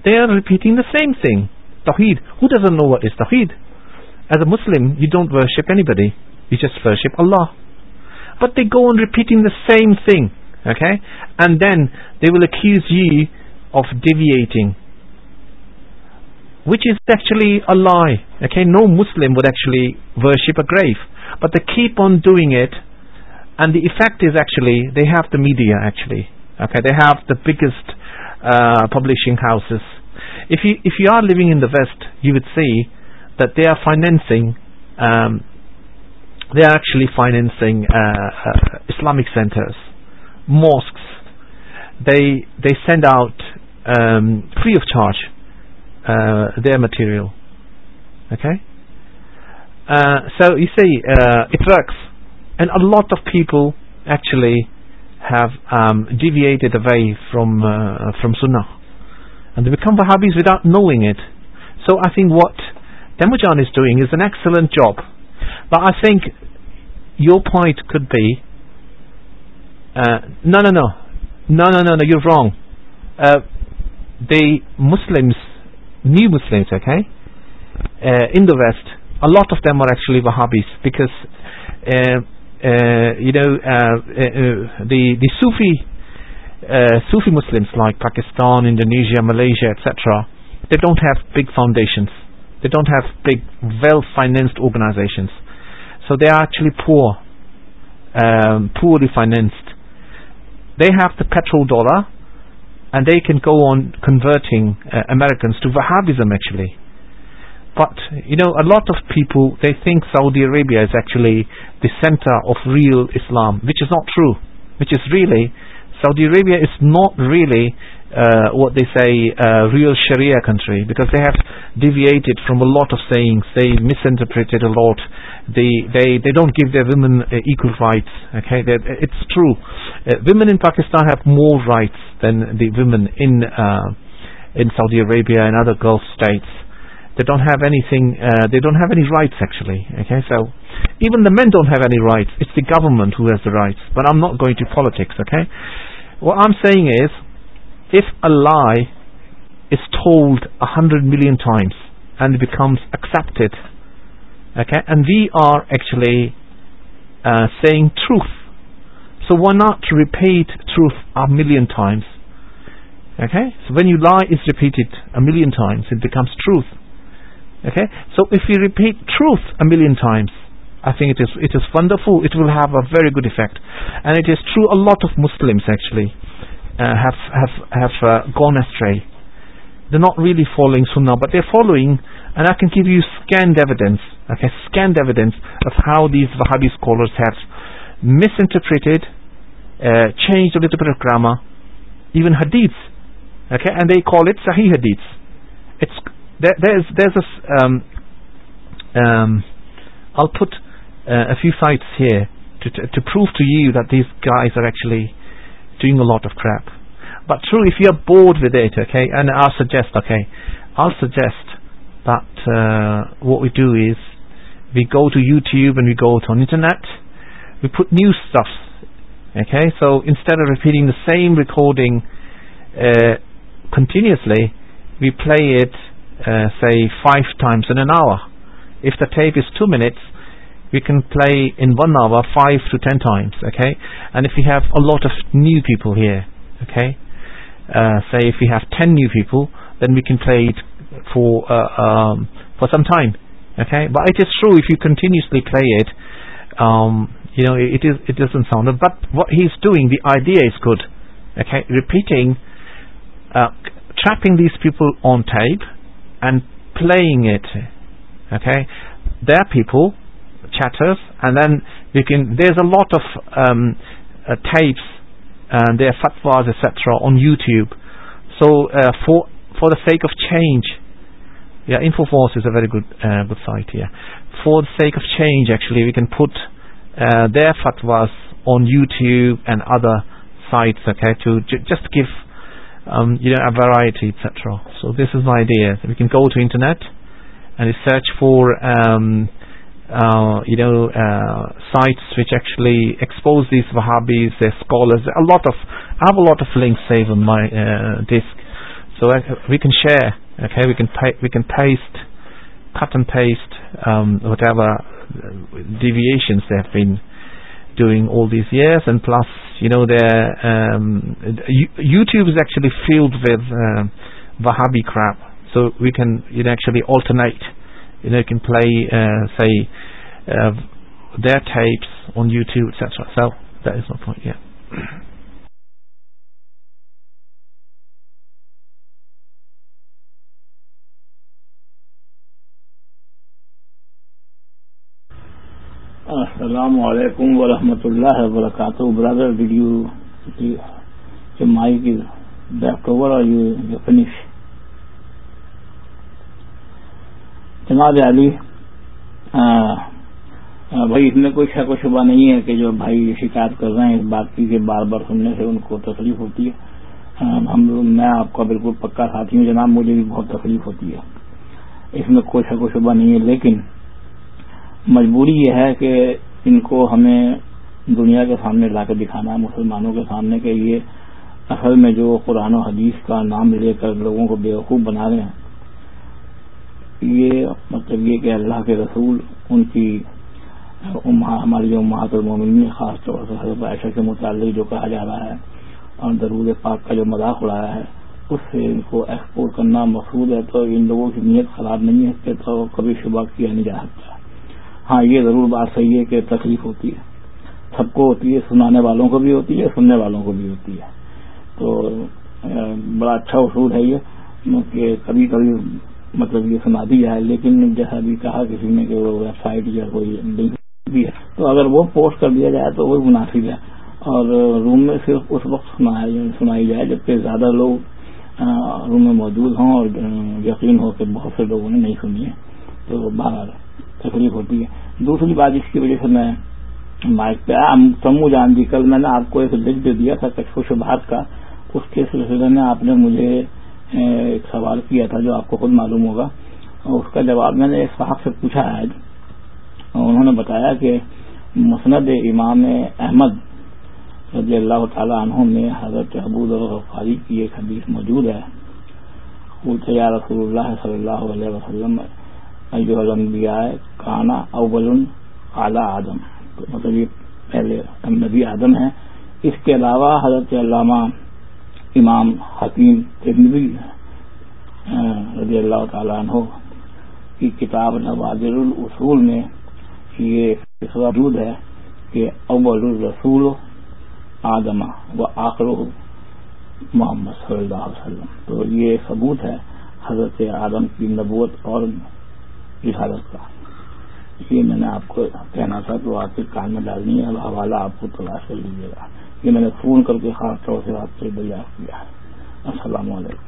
[SPEAKER 5] they are repeating the same thing تو doesn't know what is those a Muslim you don't worship any بدی یوچ فر شا But they go on repeating the same thing, okay? And then they will accuse you of deviating, which is actually a lie, okay? No Muslim would actually worship a grave, but they keep on doing it, and the effect is actually they have the media actually, okay? They have the biggest uh, publishing houses. If you are living in the West, you would see that they are financing um, they are actually financing uh, uh, Islamic centers, mosques. They send out um, free of charge uh, their material. Okay, so you see, it works, and a lot of people actually have um, deviated away from Sunnah, and they become Wahhabis without knowing it. So I think what Demujan is doing is an excellent job. But I think your point could be, uh, no, you're wrong. Uh, the Muslims, new Muslims, uh, in the West, a lot of them are actually Wahhabis, because the Sufi Muslims like Pakistan, Indonesia, Malaysia, etc., they don't have big foundations. They don't have big, well-financed organizations. So they are actually poor, um, poorly financed. They have the petrodollar, and they can go on converting uh, Americans to Wahhabism, actually. But, you know, a lot of people, they think Saudi Arabia is actually the center of real Islam, which is not true. Which is really, Saudi Arabia is not really uh, what they say, uh, real Sharia country, because they have deviated from a lot of sayings. They misinterpreted a lot. They don't give their women uh, equal rights. Okay, it's true. Women in Pakistan have more rights than the women in Saudi Arabia and other Gulf states. They don't have anything. They don't have any rights actually. Okay, so even the men don't have any rights. It's the government who has the rights. But I'm not going to politics. Okay, what I'm saying is, if a lie is told 100 million times and it becomes accepted, okay, and we are actually uh, saying truth, so why not repeat truth 1 million times? Okay, so when you lie is repeated 1 million times, it becomes truth. Okay, so if you repeat truth 1 million times, I think it is wonderful. It will have a very good effect, and it is true a lot of Muslims actually. Gone the not really follow but fall can Q you scan evidence scan evidence how does و Hardy scholars have misinterpreted Grama even ہڈیٹس and they call it سہی ہڈیٹس there out put few fight to pro to you that these are actually doing a lot of track but through you are boat we دیکھے آ suggest suggest do is we go to YouTube and we go to internet news so انسٹ referring the same recording continuously we pet C five times and now the two minutes we can play in 1 hour 5 to 10 times, okay? And if we have a lot of new people here, okay, uh, say if we have 10 new people, then we can play it for uh, um, some time, okay? But it is true, if you continuously play it, um, you know, it doesn't sound, but what he's doing, the idea is good, okay? Repeating, uh, trapping these people on tape and playing it, okay? Their people chatters, and then you can. There's a lot of um, uh, tapes and their fatwas, etc. on YouTube. So uh, for the sake of change, yeah, Infowars is a very good uh, good site here. For the sake of change, actually, we can put their fatwas on YouTube and other sites, okay, to just give um, a variety, etc. So this is the idea. We can go to internet and we search for um, you know sites which actually expose these Wahhabis lot of links we can share west cut اینڈسڈ whatever deviation during all these years and plus you know the YouTube is actually filled Wahhabi car wait actually alternate you know, can play, uh, say, uh, their tapes on YouTube, etc. So that is my point. Yeah.
[SPEAKER 6] السلام علیکم ورحمۃ اللہ وبرکاتہ برادر ویڈیو مائی کی بیک کور اور یو فنش جناب علی بھائی اس میں کوئی شک و شبہ نہیں ہے کہ جو بھائی شکایت کر رہے ہیں اس بات کی کہ بار بار سننے سے ان کو تکلیف ہوتی ہے ہم میں آپ کا بالکل پکا ساتھی ہوں جناب مجھے بھی بہت تکلیف ہوتی ہے اس میں کوئی شک و شبہ نہیں ہے لیکن مجبوری یہ ہے کہ ان کو ہمیں دنیا کے سامنے لا کے دکھانا ہے مسلمانوں کے سامنے کہ یہ اصل میں جو قرآن و حدیث کا نام لے کر لوگوں کو بیوقوف بنا رہے ہیں یہ مطلب یہ کہ اللہ کے رسول ان کی ہماری جو امہات المومن خاص طور سے حضرت عائشہ کے متعلق جو کہا جا رہا ہے اور درود پاک کا جو مذاق اڑایا ہے اس سے ان کو ایکسپورٹ کرنا مقصود ہے تو ان لوگوں کی نیت خراب نہیں ہے تو کبھی شبہ کیا نہیں جا سکتا ہاں یہ ضرور بات صحیح ہے کہ تکلیف ہوتی ہے سب کو ہوتی ہے سنانے والوں کو بھی ہوتی ہے سننے والوں کو بھی ہوتی ہے تو بڑا اچھا اصول ہے یہ کہ کبھی کبھی مطلب یہ سنا دیا ہے لیکن جیسا بھی کہا کسی نے کہ وہ ویب سائٹ یا کوئی بھی ہے تو اگر وہ پوسٹ کر دیا جائے تو وہ مناسب ہے اور روم میں صرف اس وقت سنائی جائے جبکہ زیادہ لوگ روم میں موجود ہوں اور یقین ہو کہ بہت سے لوگوں نے نہیں سنی ہے تو باہر تکلیف ہوتی ہے دوسری بات اس کی وجہ سے میں مائک پہ سمو جان جی کل میں نے آپ کو ایک لکھ دے دیا تھا کچھ پوش کا اس کے سلسلے میں آپ نے مجھے ایک سوال کیا تھا جو آپ کو خود معلوم ہوگا اس کا جواب میں نے ایک صاحب سے پوچھا انہوں نے بتایا کہ مسند امام احمد رضی اللہ تعالی عنہ میں حضرت حبود غفاری کی ایک حدیث موجود ہے یا رسول اللہ صلی اللہ علیہ وسلم کانا اول اعلی آدم مطلب یہ پہلے نبی آدم ہے اس کے علاوہ حضرت علامہ امام حکیم ادبی رضی اللہ تعالیٰ عنہ کی کتاب نوازر الاصول میں یہ وجود ہے کہ اول الرسول آدمہ و آخر محمد صلی اللہ علیہ وسلم تو یہ ثبوت ہے حضرت آدم کی نبوت اور حضرت کا یہ میں نے آپ کو کہنا تھا تو آپ کے کان میں ڈالنی ہے اب حوالہ آپ کو تلاش کر لیجیے گا یہ میں نے فون کر کے خاص طور سے آپ سے دریافت کیا السلام علیکم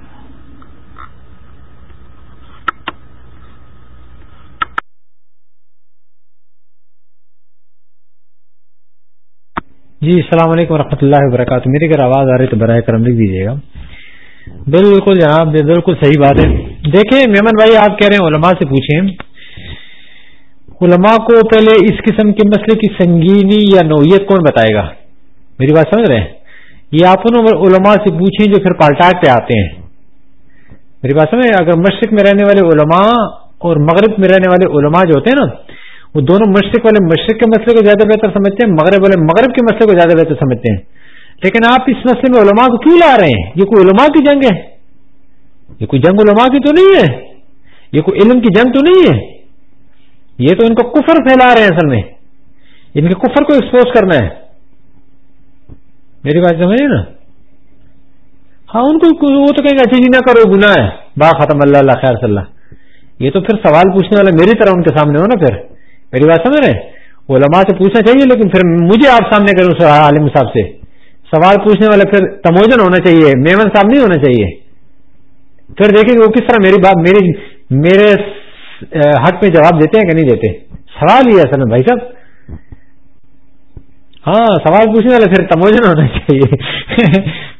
[SPEAKER 1] جی السلام علیکم ورحمۃ اللہ وبرکاتہ میری اگر آواز آ رہی تو براہ کرم لکھ دیجیے گا بالکل جناب بالکل صحیح بات ہے دیکھیں میمن بھائی آپ کہہ رہے ہیں علماء سے پوچھیں علماء کو پہلے اس قسم کے مسئلے کی سنگینی یا نوعیت کون بتائے گا میری بات سمجھ رہے ہیں یہ آپ ان علماء سے پوچھیں جو پھر پالٹا پہ آتے ہیں میری بات سمجھ اگر مشرق میں رہنے والے علماء اور مغرب میں رہنے والے علماء جو ہوتے ہیں نا وہ دونوں مشرق والے مشرق کے مسئلے کو زیادہ بہتر سمجھتے ہیں مغرب والے مغرب کے مسئلے کو زیادہ بہتر سمجھتے ہیں لیکن آپ اس مسئلے میں علماء کو کیوں لا رہے ہیں یہ کوئی علماء کی جنگ ہے یہ کوئی جنگ علماء کی تو نہیں ہے یہ کوئی علم کی جنگ تو نہیں ہے یہ تو ان کو کفر پھیلا رہے ہیں اصل میں ان کے کفر کو ایکسپوز کرنا ہے میری بات سمجھ نا ہاں ان کو وہ تو کہیں گے اچھی جی نہ کرو گناہ ہے با ختم اللہ اللہ خیر صلی اللہ یہ تو پھر سوال پوچھنے والا میری طرح ان کے سامنے ہو نا پھر میری بات سمجھ رہے وہ لما سے پوچھنا چاہیے لیکن پھر مجھے آپ سامنے کروں عالم صاحب سے سوال پوچھنے والا پھر تموجن ہونا چاہیے میمن صاحب نہیں ہونا چاہیے پھر دیکھیں گے وہ کس طرح میری بات میری میرے حق میں جواب دیتے ہیں کہ نہیں دیتے سوال ہی اصل میں بھائی صاحب ہاں سوال پوچھنے والے ہونا چاہیے